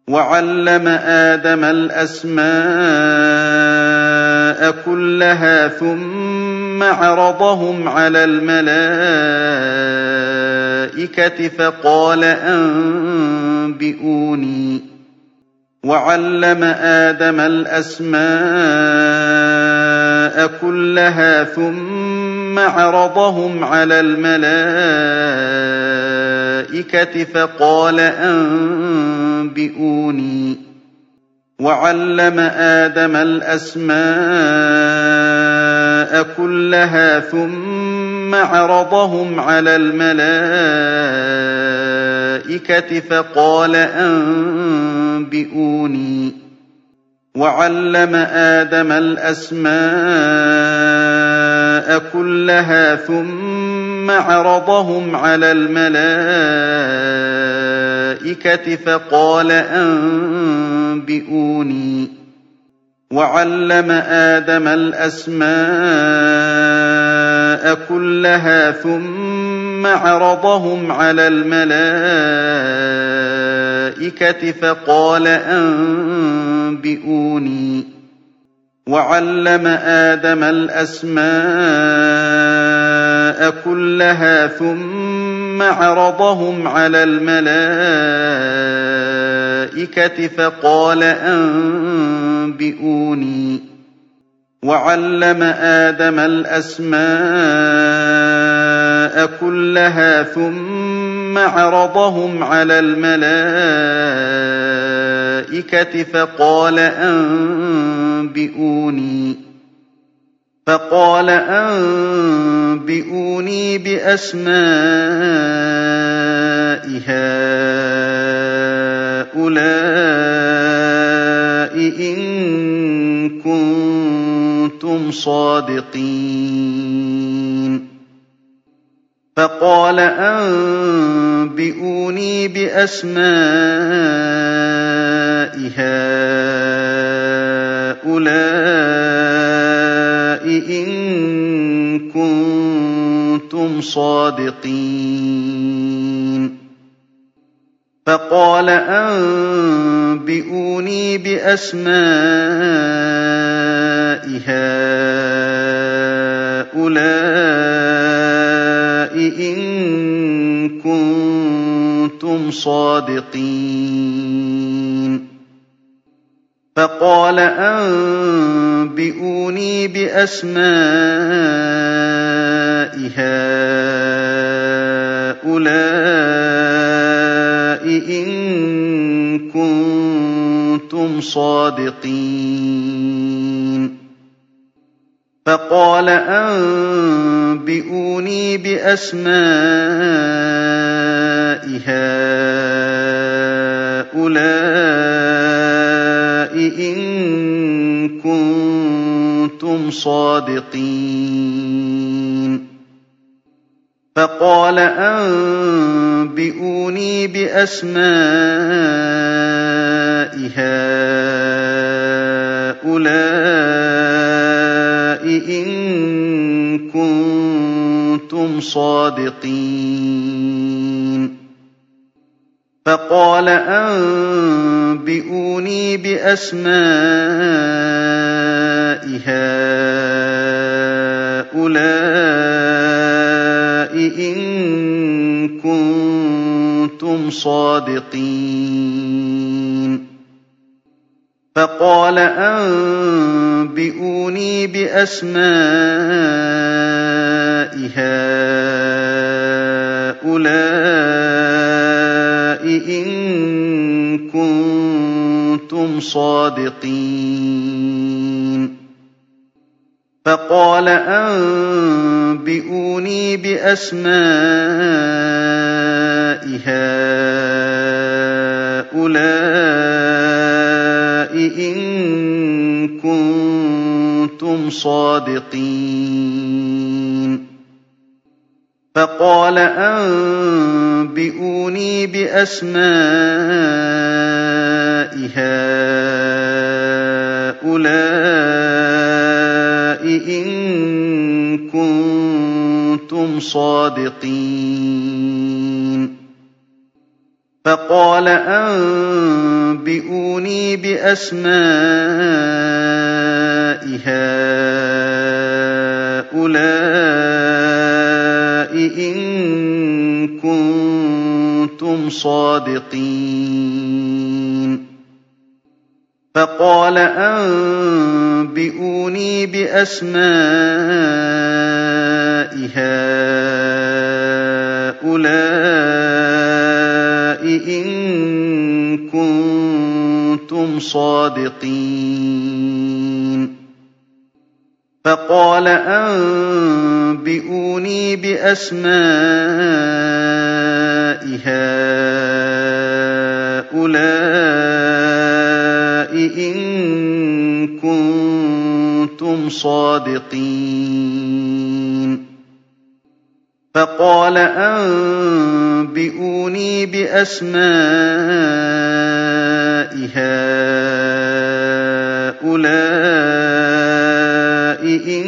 وَعَلَّمَ آدَمَ الْأَسْمَاءَ كُلَّهَا ثُمَّ عَرَضَهُمْ عَلَى الْمَلَائِكَةِ فَقَالَ أَنبِئُونِي. وَعَلَّمَ آدَمَ الْأَسْمَاءَ كُلَّهَا ثُمَّ عَرَضَهُمْ عَلَى الْمَلَائِكَةِ فَقَالَ أَنبِئُونِي. وَعَلَّمَ آدَمَ الْأَسْمَاءَ كُلَّهَا ثُمَّ عَرَضَهُمْ عَلَى الْمَلَائِكَةِ فَقَالَ أَنبِئُونِي. وَعَلَّمَ آدَمَ الْأَسْمَاءَ كُلَّهَا ثُمَّ عَرَضَهُمْ عَلَى الْمَلَائِكَةِ فَقَالَ أَنبِئُونِي. وَعَلَّمَ آدَمَ الْأَسْمَاءَ كُلَّهَا ثُمَّ عَرَضَهُمْ عَلَى الْمَلَائِكَةِ فَقَالَ أَنبِئُونِي. وَعَلَّمَ آدَمَ الْأَسْمَاءَ كُلَّهَا ثُمَّ عَرَضَهُمْ عَلَى الْمَلَائِكَةِ فَقَالَ أَنبِئُونِي. وَعَلَّمَ آدَمَ الْأَسْمَاءَ كُلَّهَا ثُمَّ عَرَضَهُمْ عَلَى الْمَلَائِكَةِ فَقَالَ أَنبِئُونِي. فَقَالَ أَنبِئُونِي بِأَسْمَاءِ هَٰؤُلَاءِ إِن كُنتُمْ صَادِقِينَ. فَقَالَ أَنبِئُونِي بِأَسْمَاءِ هَٰؤُلَاءِ إِن كُنتُمْ صَادِقِينَ. فَقَالَ أَنبِئُونِي بِأَسْمَاءِ هَٰؤُلَاءِ إِن كُنتُمْ صَادِقِينَ. فَقَالَ أَنبِئُونِي بِأَسْمَاءِ هَٰؤُلَاءِ إِن كُنتُمْ صَادِقِينَ. فَقَالَ أَنبِئُونِي بِأَسْمَاءِ هَٰؤُلَاءِ إِن كُنتُمْ صَادِقِينَ. فَقَالَ أَنبِئُونِي بِأَسْمَاءِ هَٰؤُلَاءِ إِن كُنتُمْ صَادِقِينَ. فَقَالَ أَنبِئُونِي بِأَسْمَاءِ هَٰؤُلَاءِ إِن كُنتُمْ صَادِقِينَ فَقَالَ أَنبِئُونِي بِأَسْمَاءِ هَٰؤُلَاءِ إِن كُنتُمْ صَادِقِينَ. فَقَالَ أَنبِئُونِي بِأَسْمَاءِ هَٰؤُلَاءِ إِن كُنتُمْ صَادِقِينَ. فَقَالَ أَنبِئُونِي بِأَسْمَاءِ هَٰؤُلَاءِ إِن كُنتُمْ صَادِقِينَ فَقَالَ أَنبِئُونِي بِأَسْمَاءِ هَٰؤُلَاءِ إِن كُنتُمْ صَادِقِينَ فَقَالَ أَنبِئُونِي بِأَسْمَاءِ هَٰؤُلَاءِ إِن كُنتُمْ صَادِقِينَ. فَقَالَ أَنبِئُونِي بِأَسْمَاءِ هَٰؤُلَاءِ كُنتُمْ صَادِقِينَ. فَقَالَ أَنبِئُونِي بِأَسْمَاءِ هَٰؤُلَاءِ إِن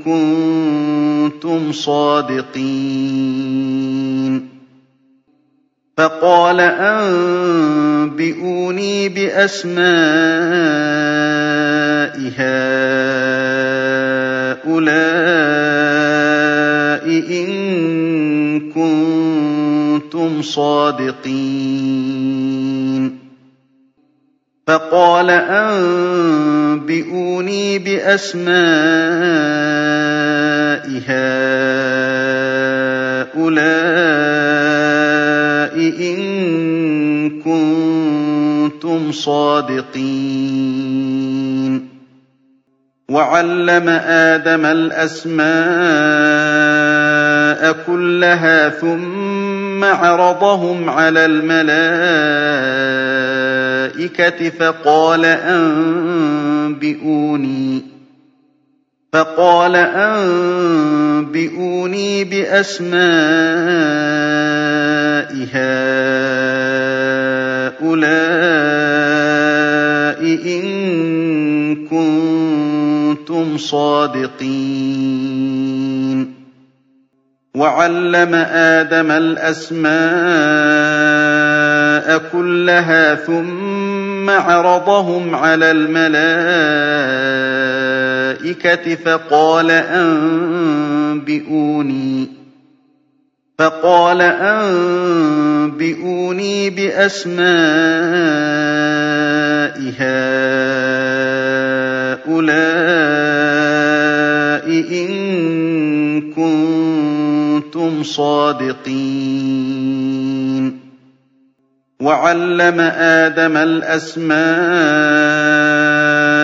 كُنتُمْ صَادِقِينَ. فَقَالَ أَنبِئُونِي بِأَسْمَاءِ هَٰؤُلَاءِ إِن كُنتُمْ صَادِقِينَ. فَقَالَ أَنبِئُونِي بِأَسْمَاءِ هَٰؤُلَاءِ إِن كُنتُمْ صَادِقِينَ. وَعَلَّمَ آدَمَ الْأَسْمَاءَ كُلَّهَا ثُمَّ عَرَضَهُمْ عَلَى الْمَلَائِكَةِ فَقَالَ أَنبِئُونِي. فقال أنبئوني بأسماء هؤلاء إن كنتم صادقين. وعلم آدم الأسماء كلها ثم عرضهم على الملائكة فقال أنبئوني فقال أنبئوني بأسماء هؤلاء إن كنتم صادقين. وعلم آدم الأسماء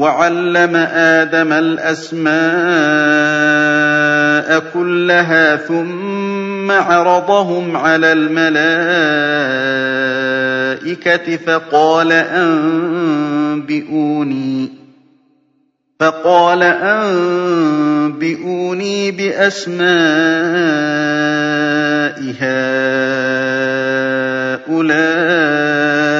وعلم آدم الأسماء كلها ثم عرضهم على الملائكة فقال أنبئوني فقال أنبئوني بأسماء هؤلاء.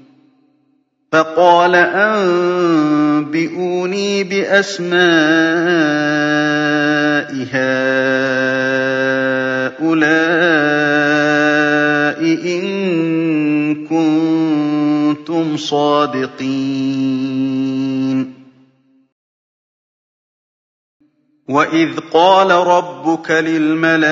فقال أنبئوني بأسماء هؤلاء إن كنتم صادقين. وإذ قال ربك للملائكة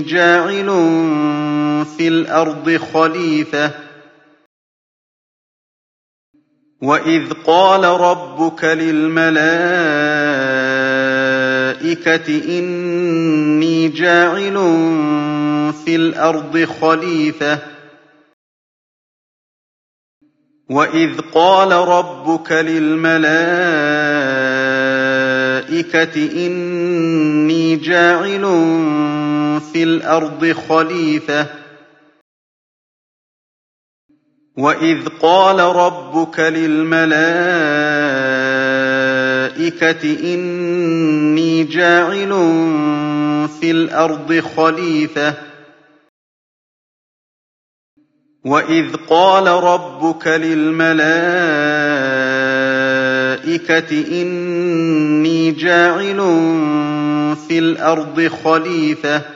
جاعل في الأرض خليفة. وإذ قال ربك للملائكة إني جاعل في الأرض خليفة. وإذ قال ربك للملائكة إِنِّي جَاعِلٌ فِي الْأَرْضِ خَلِيفَةً. وَإِذْ قَالَ رَبُّكَ لِلْمَلَائِكَةِ إِنِّي جَاعِلٌ فِي الْأَرْضِ خَلِيفَةً. وَإِذْ قَالَ رَبُّكَ لِلْمَلَائِكَةِ إِنِّي جَاعِلٌ فِي الْأَرْضِ خَلِيفَةً.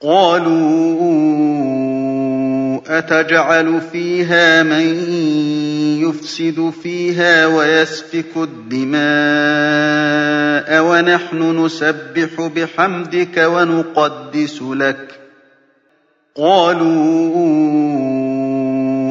قَالُوا أَتَجْعَلُ فِيهَا مَن يُفْسِدُ فِيهَا وَيَسْفِكُ الدِّمَاءَ وَنَحْنُ نُسَبِّحُ بِحَمْدِكَ وَنُقَدِّسُ لَكَ؟ قَالُوا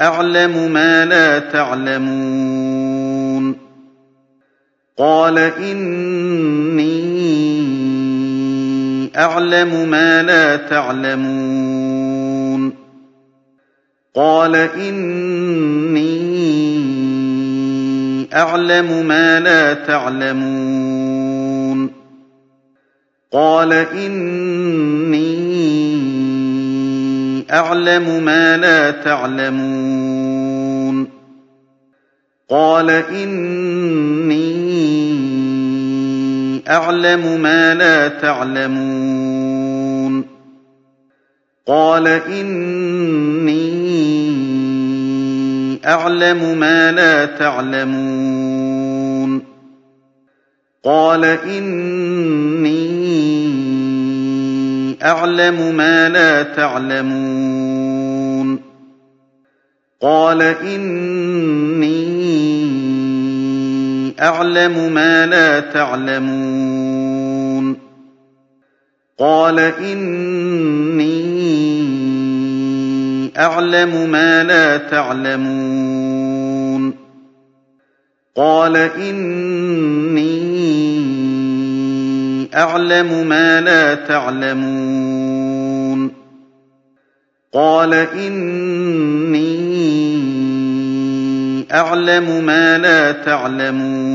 أعلم ما لا تعلمون. قال إني أعلم ما لا تعلمون. قال إني أعلم ما لا تعلمون. قال إني أعلم ما لا تعلمون. قال إني أعلم ما لا تعلمون. قال إني أعلم ما لا تعلمون. قال إني أعلم ما لا تعلمون. قال إني أعلم ما لا تعلمون. قال إني أعلم ما لا تعلمون. قال إني أعلم ما لا تعلمون. قال إني أعلم ما لا تعلمون.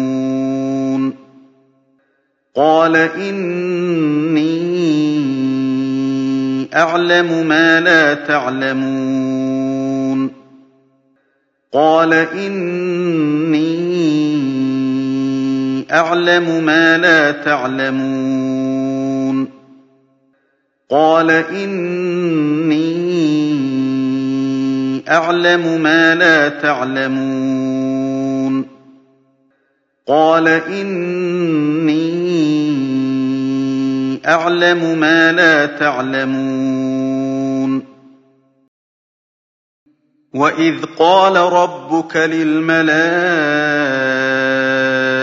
قال إني أعلم ما لا تعلمون. قال إني أعلم ما لا تعلمون. قال إني أعلم ما لا تعلمون. قال إني أعلم ما لا تعلمون. وإذ قال ربك للملائكة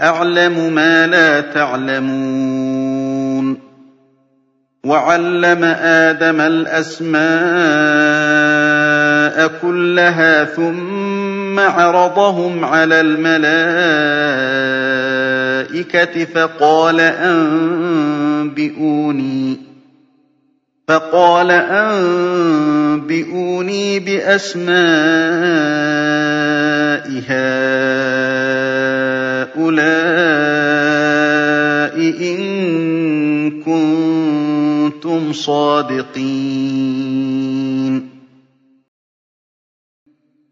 أعلم ما لا تعلمون. وعلم آدم الأسماء كلها ثم عرضهم على الملائكة فقال أنبئوني فَقَالَ أَنبِئُونِي بِأَسْمَاءِ هَٰؤُلَاءِ إِن كُنتُمْ صَادِقِينَ.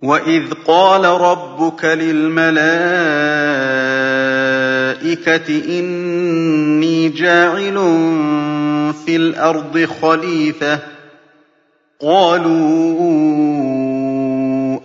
وَإِذْ قَالَ رَبُّكَ لِلْمَلَائِكَةِ إِنِّي جَاعِلٌ فِي الْأَرْضِ خَلِيفَةً ۖ. قَالُوا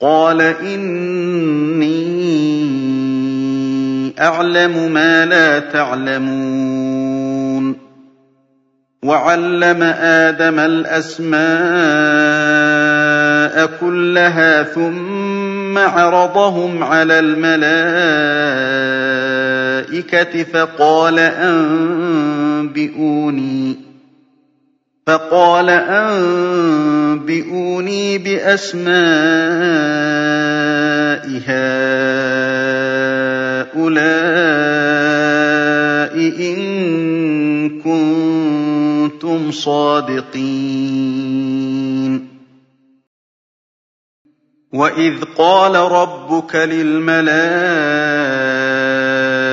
قَالَ إِنِّي أَعْلَمُ مَا لَا تَعْلَمُونَ. وَعَلَّمَ آدَمَ الْأَسْمَاءَ كُلَّهَا ثُمَّ عَرَضَهُمْ عَلَى الْمَلَائِكَةِ فَقَالَ أَنبِئُونِي فَقَالَ أَنبِئُونِي بِأَسْمَاءِ هَٰؤُلَاءِ إِن كُنتُمْ صَادِقِينَ. وَإِذْ قَالَ رَبُّكَ لِلْمَلَائِكَةِ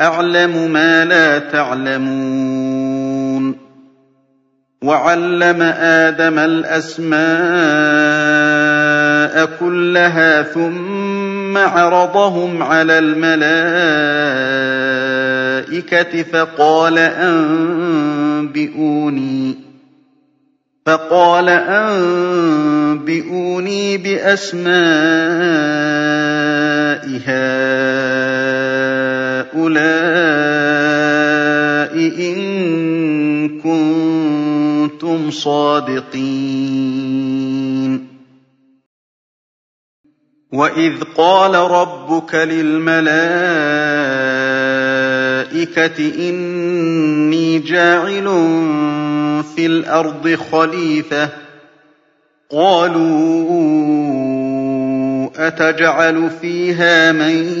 أَعْلَمُ مَا لَا تَعْلَمُونَ. وَعَلَّمَ آدَمَ الْأَسْمَاءَ كُلَّهَا ثُمَّ عَرَضَهُمْ عَلَى الْمَلَائِكَةِ فَقَالَ أَنبِئُونِي. فَقَالَ أَنبِئُونِي بِأَسْمَاءِ هَٰؤُلَاءِ إِن كُنتُمْ صَادِقِينَ. وَإِذْ قَالَ رَبُّكَ لِلْمَلَائِكَةِ إِنِّي جَاعِلٌ فِي الْأَرْضِ خَلِيفَةً ۖ. قَالُوا أَتَجْعَلُ فِيهَا مَن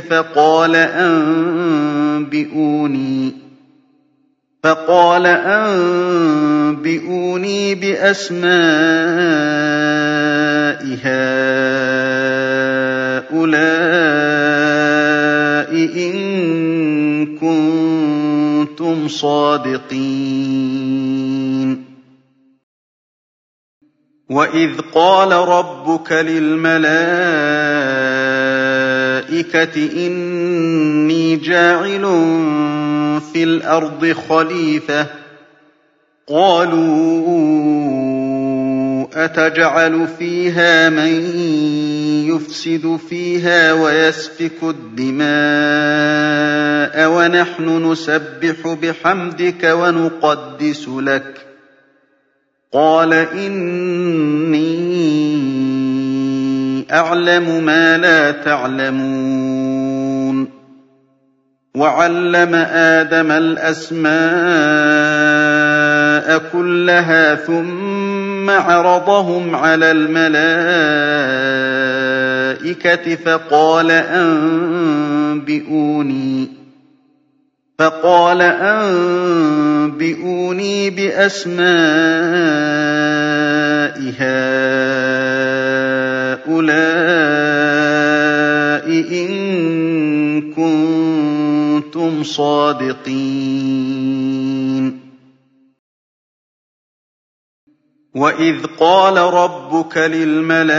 فَقَالَ أَنبِئُونِي فَقَالَ أَنبِئُونِي بِأَسْمَاءِ هَٰؤُلَاءِ إِن كُنتُمْ صَادِقِينَ. وَإِذْ قَالَ رَبُّكَ لِلْمَلَائِكَةِ إِنِّي جَاعِلٌ فِي الْأَرْضِ خَلِيفَةً ۖ. قَالُوا أَتَجْعَلُ فِيهَا مَن يُفْسِدُ فِيهَا وَيَسْفِكُ الدِّمَاءَ وَنَحْنُ نُسَبِّحُ بِحَمْدِكَ وَنُقَدِّسُ لَكَ ۖ. قَالَ إِنِّي أَعْلَمُ مَا لَا تَعْلَمُونَ. وَعَلَّمَ آدَمَ الْأَسْمَاءَ كُلَّهَا ثُمَّ عَرَضَهُمْ عَلَى الْمَلَائِكَةِ فَقَالَ أَنبِئُونِي بِأَسْمَاءِ هَٰؤُلَاءِ إِن كُنتُمْ صَادِقِينَ. وَإِذْ قَالَ رَبُّكَ لِلْمَلَائِكَةِ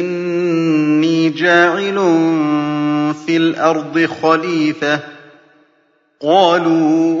إِنِّي جَاعِلٌ فِي الْأَرْضِ خَلِيفَةً ۖ. قَالُوا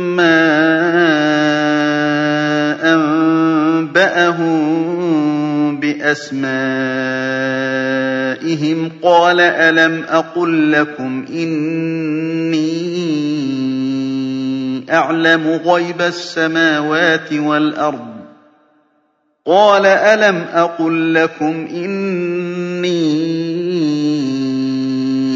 أَنبَأَهُم بِأَسْمَائِهِمْ قَالَ أَلَمْ أَقُل لَّكُمْ إِنِّي أَعْلَمُ غَيْبَ السَّمَاوَاتِ وَالْأَرْضِ قَالَ أَلَمْ أَقُل لَّكُمْ إِنِّي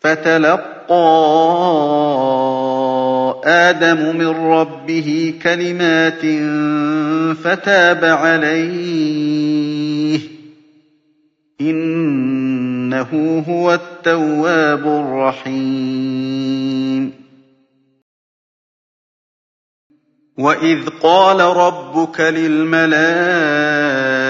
فَتَلَقَّىٰ آدَمُ مِن رَّبِّهِ كَلِمَاتٍ فَتَابَ عَلَيْهِ ۚ. إِنَّهُ هُوَ التَّوَّابُ الرَّحِيمُ. وَإِذْ قَالَ رَبُّكَ لِلْمَلَائِكَةِ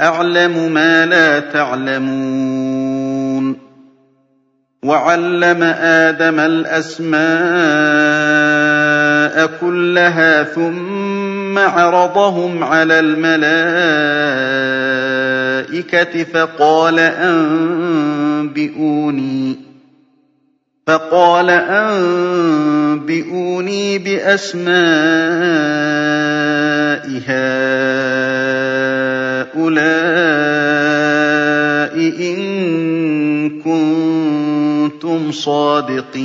أَعْلَمُ مَا لَا تَعْلَمُونَ. وَعَلَّمَ آدَمَ الْأَسْمَاءَ كُلَّهَا ثُمَّ عَرَضَهُمْ عَلَى الْمَلَائِكَةِ فَقَالَ أَنبِئُونِي. بِأَسْمَاءِ هَٰؤُلَاءِ إِن كُنتُمْ صَادِقِينَ.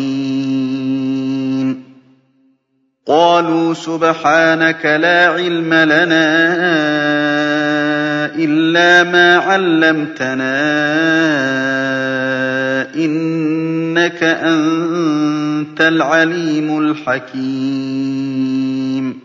قَالُوا سُبْحَانَكَ لَا عِلْمَ لَنَا إِلَّا مَا عَلَّمْتَنَا ۖ إِنَّكَ أَنتَ الْعَلِيمُ الْحَكِيمُ.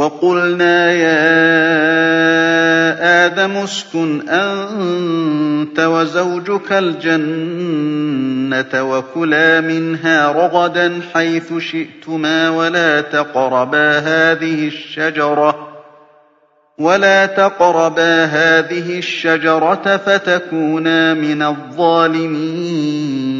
وَقُلْنَا يَا آدَمُ اسْكُنْ أَنتَ وَزَوْجُكَ الْجَنَّةَ وَكُلَا مِنْهَا رَغَدًا حَيْثُ شِئْتُمَا وَلَا تَقْرَبَا هَٰذِهِ الشَّجَرَةَ فَتَكُونَا مِنَ الظَّالِمِينَ.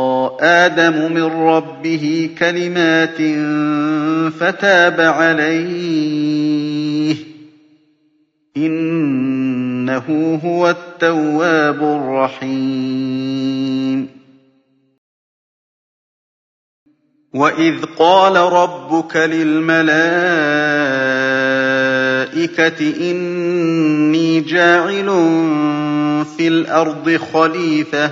آدَمُ مِن رَّبِّهِ كَلِمَاتٍ فَتَابَ عَلَيْهِ ۚ. إِنَّهُ هُوَ التَّوَّابُ الرَّحِيمُ. وَإِذْ قَالَ رَبُّكَ لِلْمَلَائِكَةِ إِنِّي جَاعِلٌ فِي الْأَرْضِ خَلِيفَةً ۖ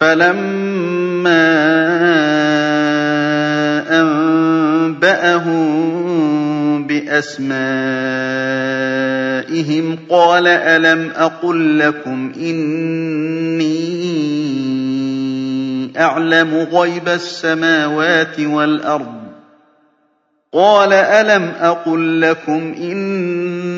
فَلَمَّا أَنبَأَهُم بِأَسْمَائِهِمْ قَالَ أَلَمْ أَقُل لَّكُمْ إِنِّي أَعْلَمُ غَيْبَ السَّمَاوَاتِ وَالْأَرْضِ قَالَ أَلَمْ أَقُل لَّكُمْ إِنِّي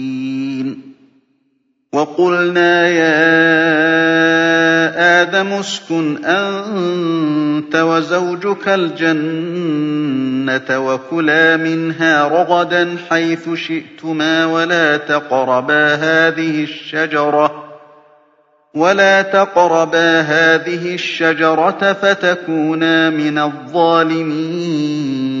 وَقُلْنَا يَا آدَمُ اسْكُنْ أَنتَ وَزَوْجُكَ الْجَنَّةَ وَكُلَا مِنْهَا رَغَدًا حَيْثُ شِئْتُمَا وَلَا تَقْرَبَا هَٰذِهِ الشَّجَرَةَ وَلَا تَقْرَبَا هَٰذِهِ الشَّجَرَةَ فَتَكُونَا مِنَ الظَّالِمِينَ.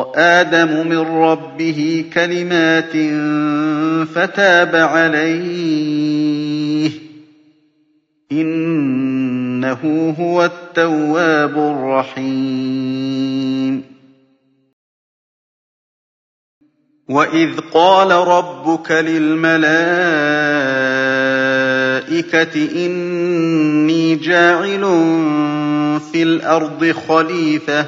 آدَمُ مِن رَّبِّهِ كَلِمَاتٍ فَتَابَ عَلَيْهِ ۚ. إِنَّهُ هُوَ التَّوَّابُ الرَّحِيمُ. وَإِذْ قَالَ رَبُّكَ لِلْمَلَائِكَةِ إِنِّي جَاعِلٌ فِي الْأَرْضِ خَلِيفَةً ۖ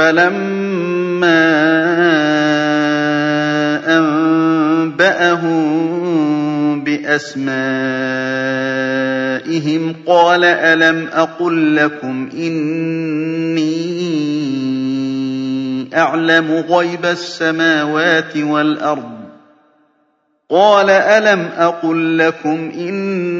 فَلَمَّا أَنبَأَهُم بِأَسْمَائِهِمْ قَالَ أَلَمْ أَقُل لَّكُمْ إِنِّي أَعْلَمُ غَيْبَ السَّمَاوَاتِ وَالْأَرْضِ قَالَ أَلَمْ أَقُل لَّكُمْ إِنِّي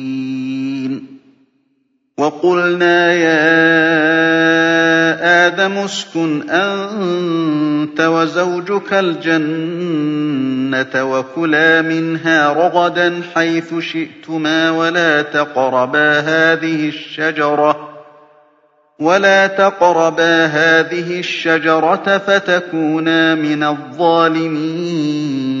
وقلنا يا آدم اسكن أنت وزوجك الجنة وكلا منها رغدا حيث شئتما ولا تقربا هذه الشجرة ولا تقربا هذه الشجرة فتكونا من الظالمين.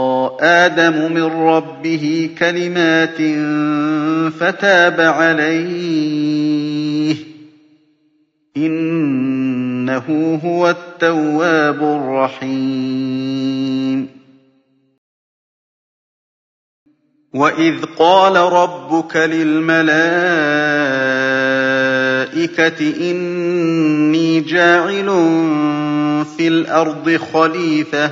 آدَمُ مِن رَّبِّهِ كَلِمَاتٍ فَتَابَ عَلَيْهِ ۚ. إِنَّهُ هُوَ التَّوَّابُ الرَّحِيمُ. وَإِذْ قَالَ رَبُّكَ لِلْمَلَائِكَةِ إِنِّي جَاعِلٌ فِي الْأَرْضِ خَلِيفَةً ۖ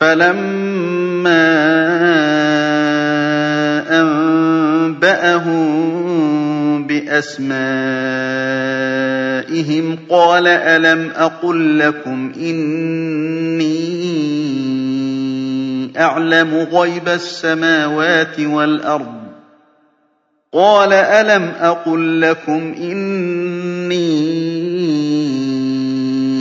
فَلَمَّا أَنبَأَهُم بِأَسْمَائِهِمْ قَالَ أَلَمْ أَقُل لَّكُمْ إِنِّي أَعْلَمُ غَيْبَ السَّمَاوَاتِ وَالْأَرْضِ قَالَ أَلَمْ أَقُل لَّكُمْ إِنِّي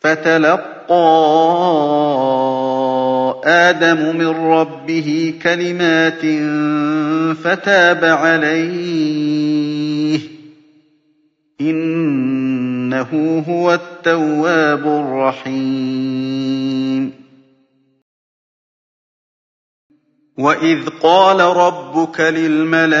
فَتَلَقَّىٰ آدَمُ مِن رَّبِّهِ كَلِمَاتٍ فَتَابَ عَلَيْهِ ۚ. إِنَّهُ هُوَ التَّوَّابُ الرَّحِيمُ. وَإِذْ قَالَ رَبُّكَ لِلْمَلَائِكَةِ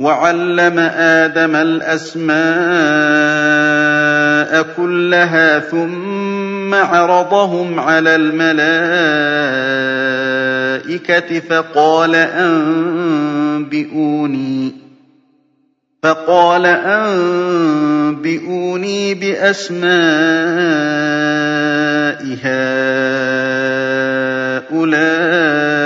وَعَلَّمَ آدَمَ الْأَسْمَاءَ كُلَّهَا ثُمَّ عَرَضَهُمْ عَلَى الْمَلَائِكَةِ فَقَالَ أَنبِئُونِي فَقَالَ أَنبِئُونِي بِأَسْمَاءِ هَٰؤُلَاءِ.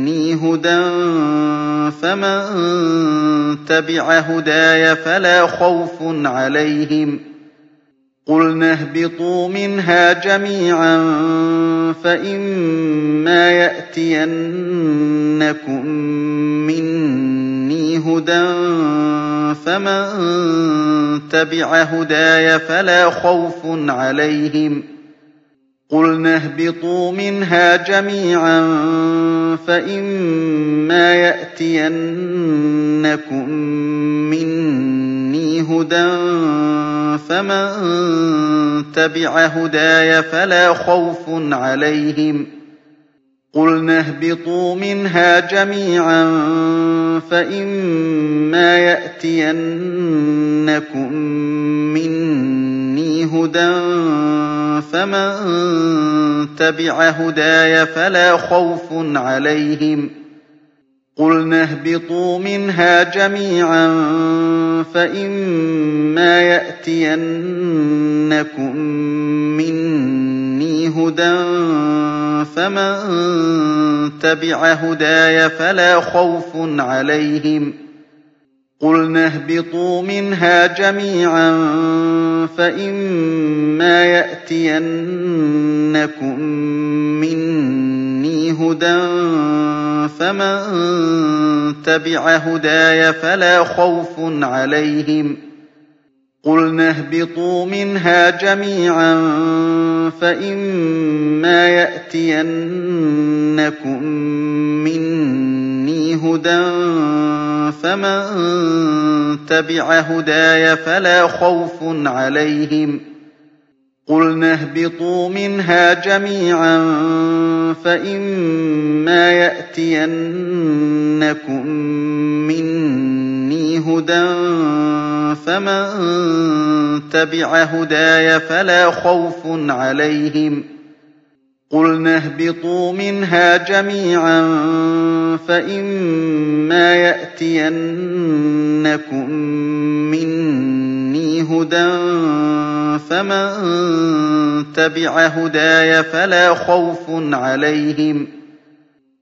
هُدًى فَمَن تَبِعَ هُدَايَ فَلَا خَوْفٌ عَلَيْهِمْ. قُلْنَا اهْبِطُوا مِنْهَا جَمِيعًا فَإِمَّا يَأْتِيَنَّكُم مِّنِّي هُدًى فَمَن تَبِعَ هُدَايَ فَلَا خَوْفٌ عَلَيْهِمْ. قُلْنَا اهْبِطُوا مِنْهَا جَمِيعًا فَإِمَّا يَأْتِيَنَّكُم مِّنِّي هُدًى فمن تبع هداي فلا خوف عليهم. قلنا اهبطوا منها جميعا فإما يأتينكم مني هدى فمن تبع هداي فلا خوف عليهم. قلنا اهبطوا منها جميعا فإما يأتينكم مني هدى فمن تبع هداي فلا خوف عليهم. قلنا اهبطوا منها جميعا فإما يأتينكم مني هدى فمن تبع هداي فلا خوف عليهم. قلنا اهبطوا منها جميعا فإما يأتينكم مني هدى فمن تبع هداي فلا خوف عليهم. قلنا اهبطوا منها جميعا فإما يأتينكم مني هدى فمن تبع هداي فلا خوف عليهم. قلنا اهبطوا منها جميعا فإما يأتينكم مني هدى فمن تبع هداي فلا خوف عليهم.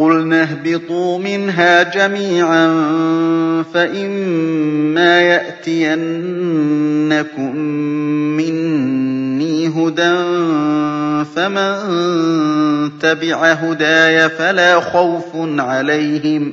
قلنا اهبطوا منها جميعا فإما يأتينكم مني هدى فمن تبع هداي فلا خوف عليهم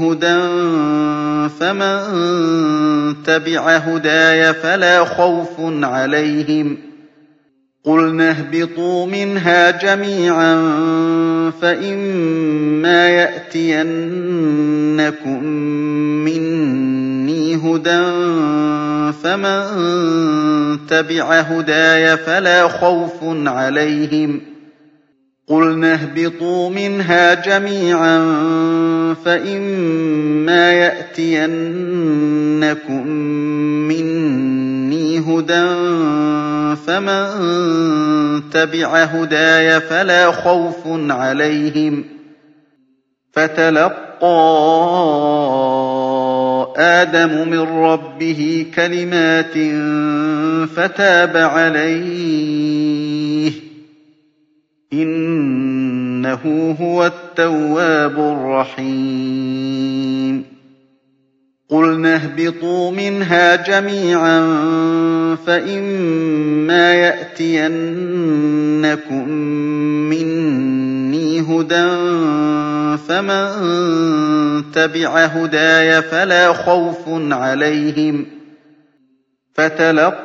هدى فمن تبع هداي فلا خوف عليهم. قلنا اهبطوا منها جميعا فإما يأتينكم مني هدى فمن تبع هداي فلا خوف عليهم. قلنا اهبطوا منها جميعا فإما يأتينكم مني هدى فمن تبع هداي فلا خوف عليهم فتلقى آدم من ربه كلمات فتاب عليه إنه هو التواب الرحيم. قلنا اهبطوا منها جميعا فإما يأتينكم مني هدى فمن تبع هداي فلا خوف عليهم فتلقى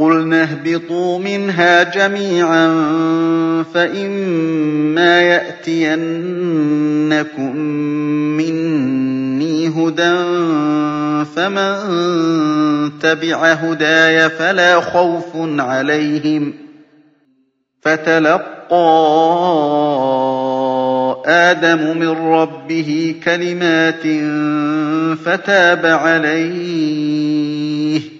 قلنا اهبطوا منها جميعا فإما يأتينكم مني هُدًى فَمَن تَبِعَ هُدَايَ فَلَا خَوْفٌ عَلَيْهِمْ ۚ فَتَلَقَّىٰ آدَمُ مِن رَّبِّهِ كَلِمَاتٍ فَتَابَ عَلَيْهِ ۚ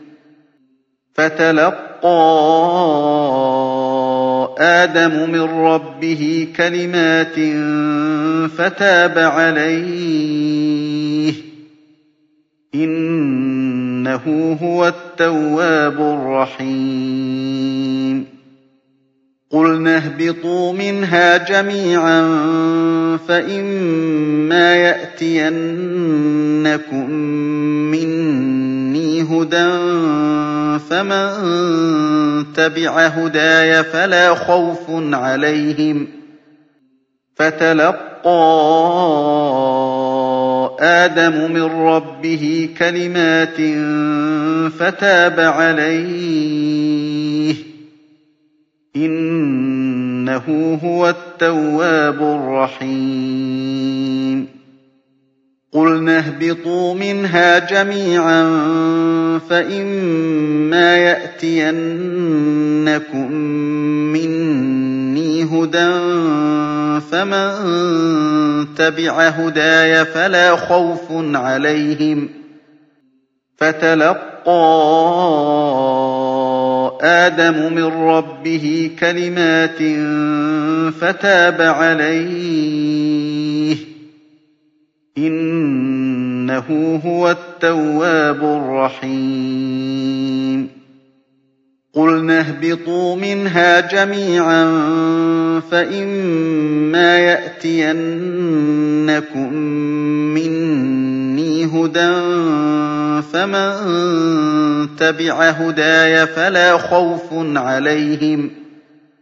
فَتَلَقَّىٰ آدَمُ مِن رَّبِّهِ كَلِمَاتٍ فَتَابَ عَلَيْهِ ۚ. إِنَّهُ هُوَ التَّوَّابُ الرَّحِيمُ. قُلْنَا اهْبِطُوا مِنْهَا جَمِيعًا فَإِمَّا يَأْتِيَنَّكُم مِّنِّي هُدًى فَمَن تَبِعَ هُدَايَ فَلَا خَوْفٌ عَلَيْهِمْ ۚ. فَتَلَقَّىٰ آدَمُ مِن رَّبِّهِ كَلِمَاتٍ فَتَابَ عَلَيْهِ ۚ. إِنَّهُ هُوَ التَّوَّابُ الرَّحِيمُ. قُلْنَا اهْبِطُوا مِنْهَا جَمِيعًا فَإِمَّا يَأْتِيَنَّكُم مِّنِّي هُدًى فَمَن تَبِعَ هُدَايَ فَلَا خَوْفٌ عَلَيْهِمْ ۚ فَتَلَقَّىٰ آدَمُ مِن رَّبِّهِ كَلِمَاتٍ فَتَابَ عَلَيْهِ ۚ. إِنَّهُ هُوَ التَّوَّابُ الرَّحِيمُ. قُلْنَا اهْبِطُوا مِنْهَا جَمِيعًا فَإِمَّا يَأْتِيَنَّكُم مِّنِّي هُدًى فَمَن تَبِعَ هُدَايَ فَلَا خَوْفٌ عَلَيْهِمْ ۚ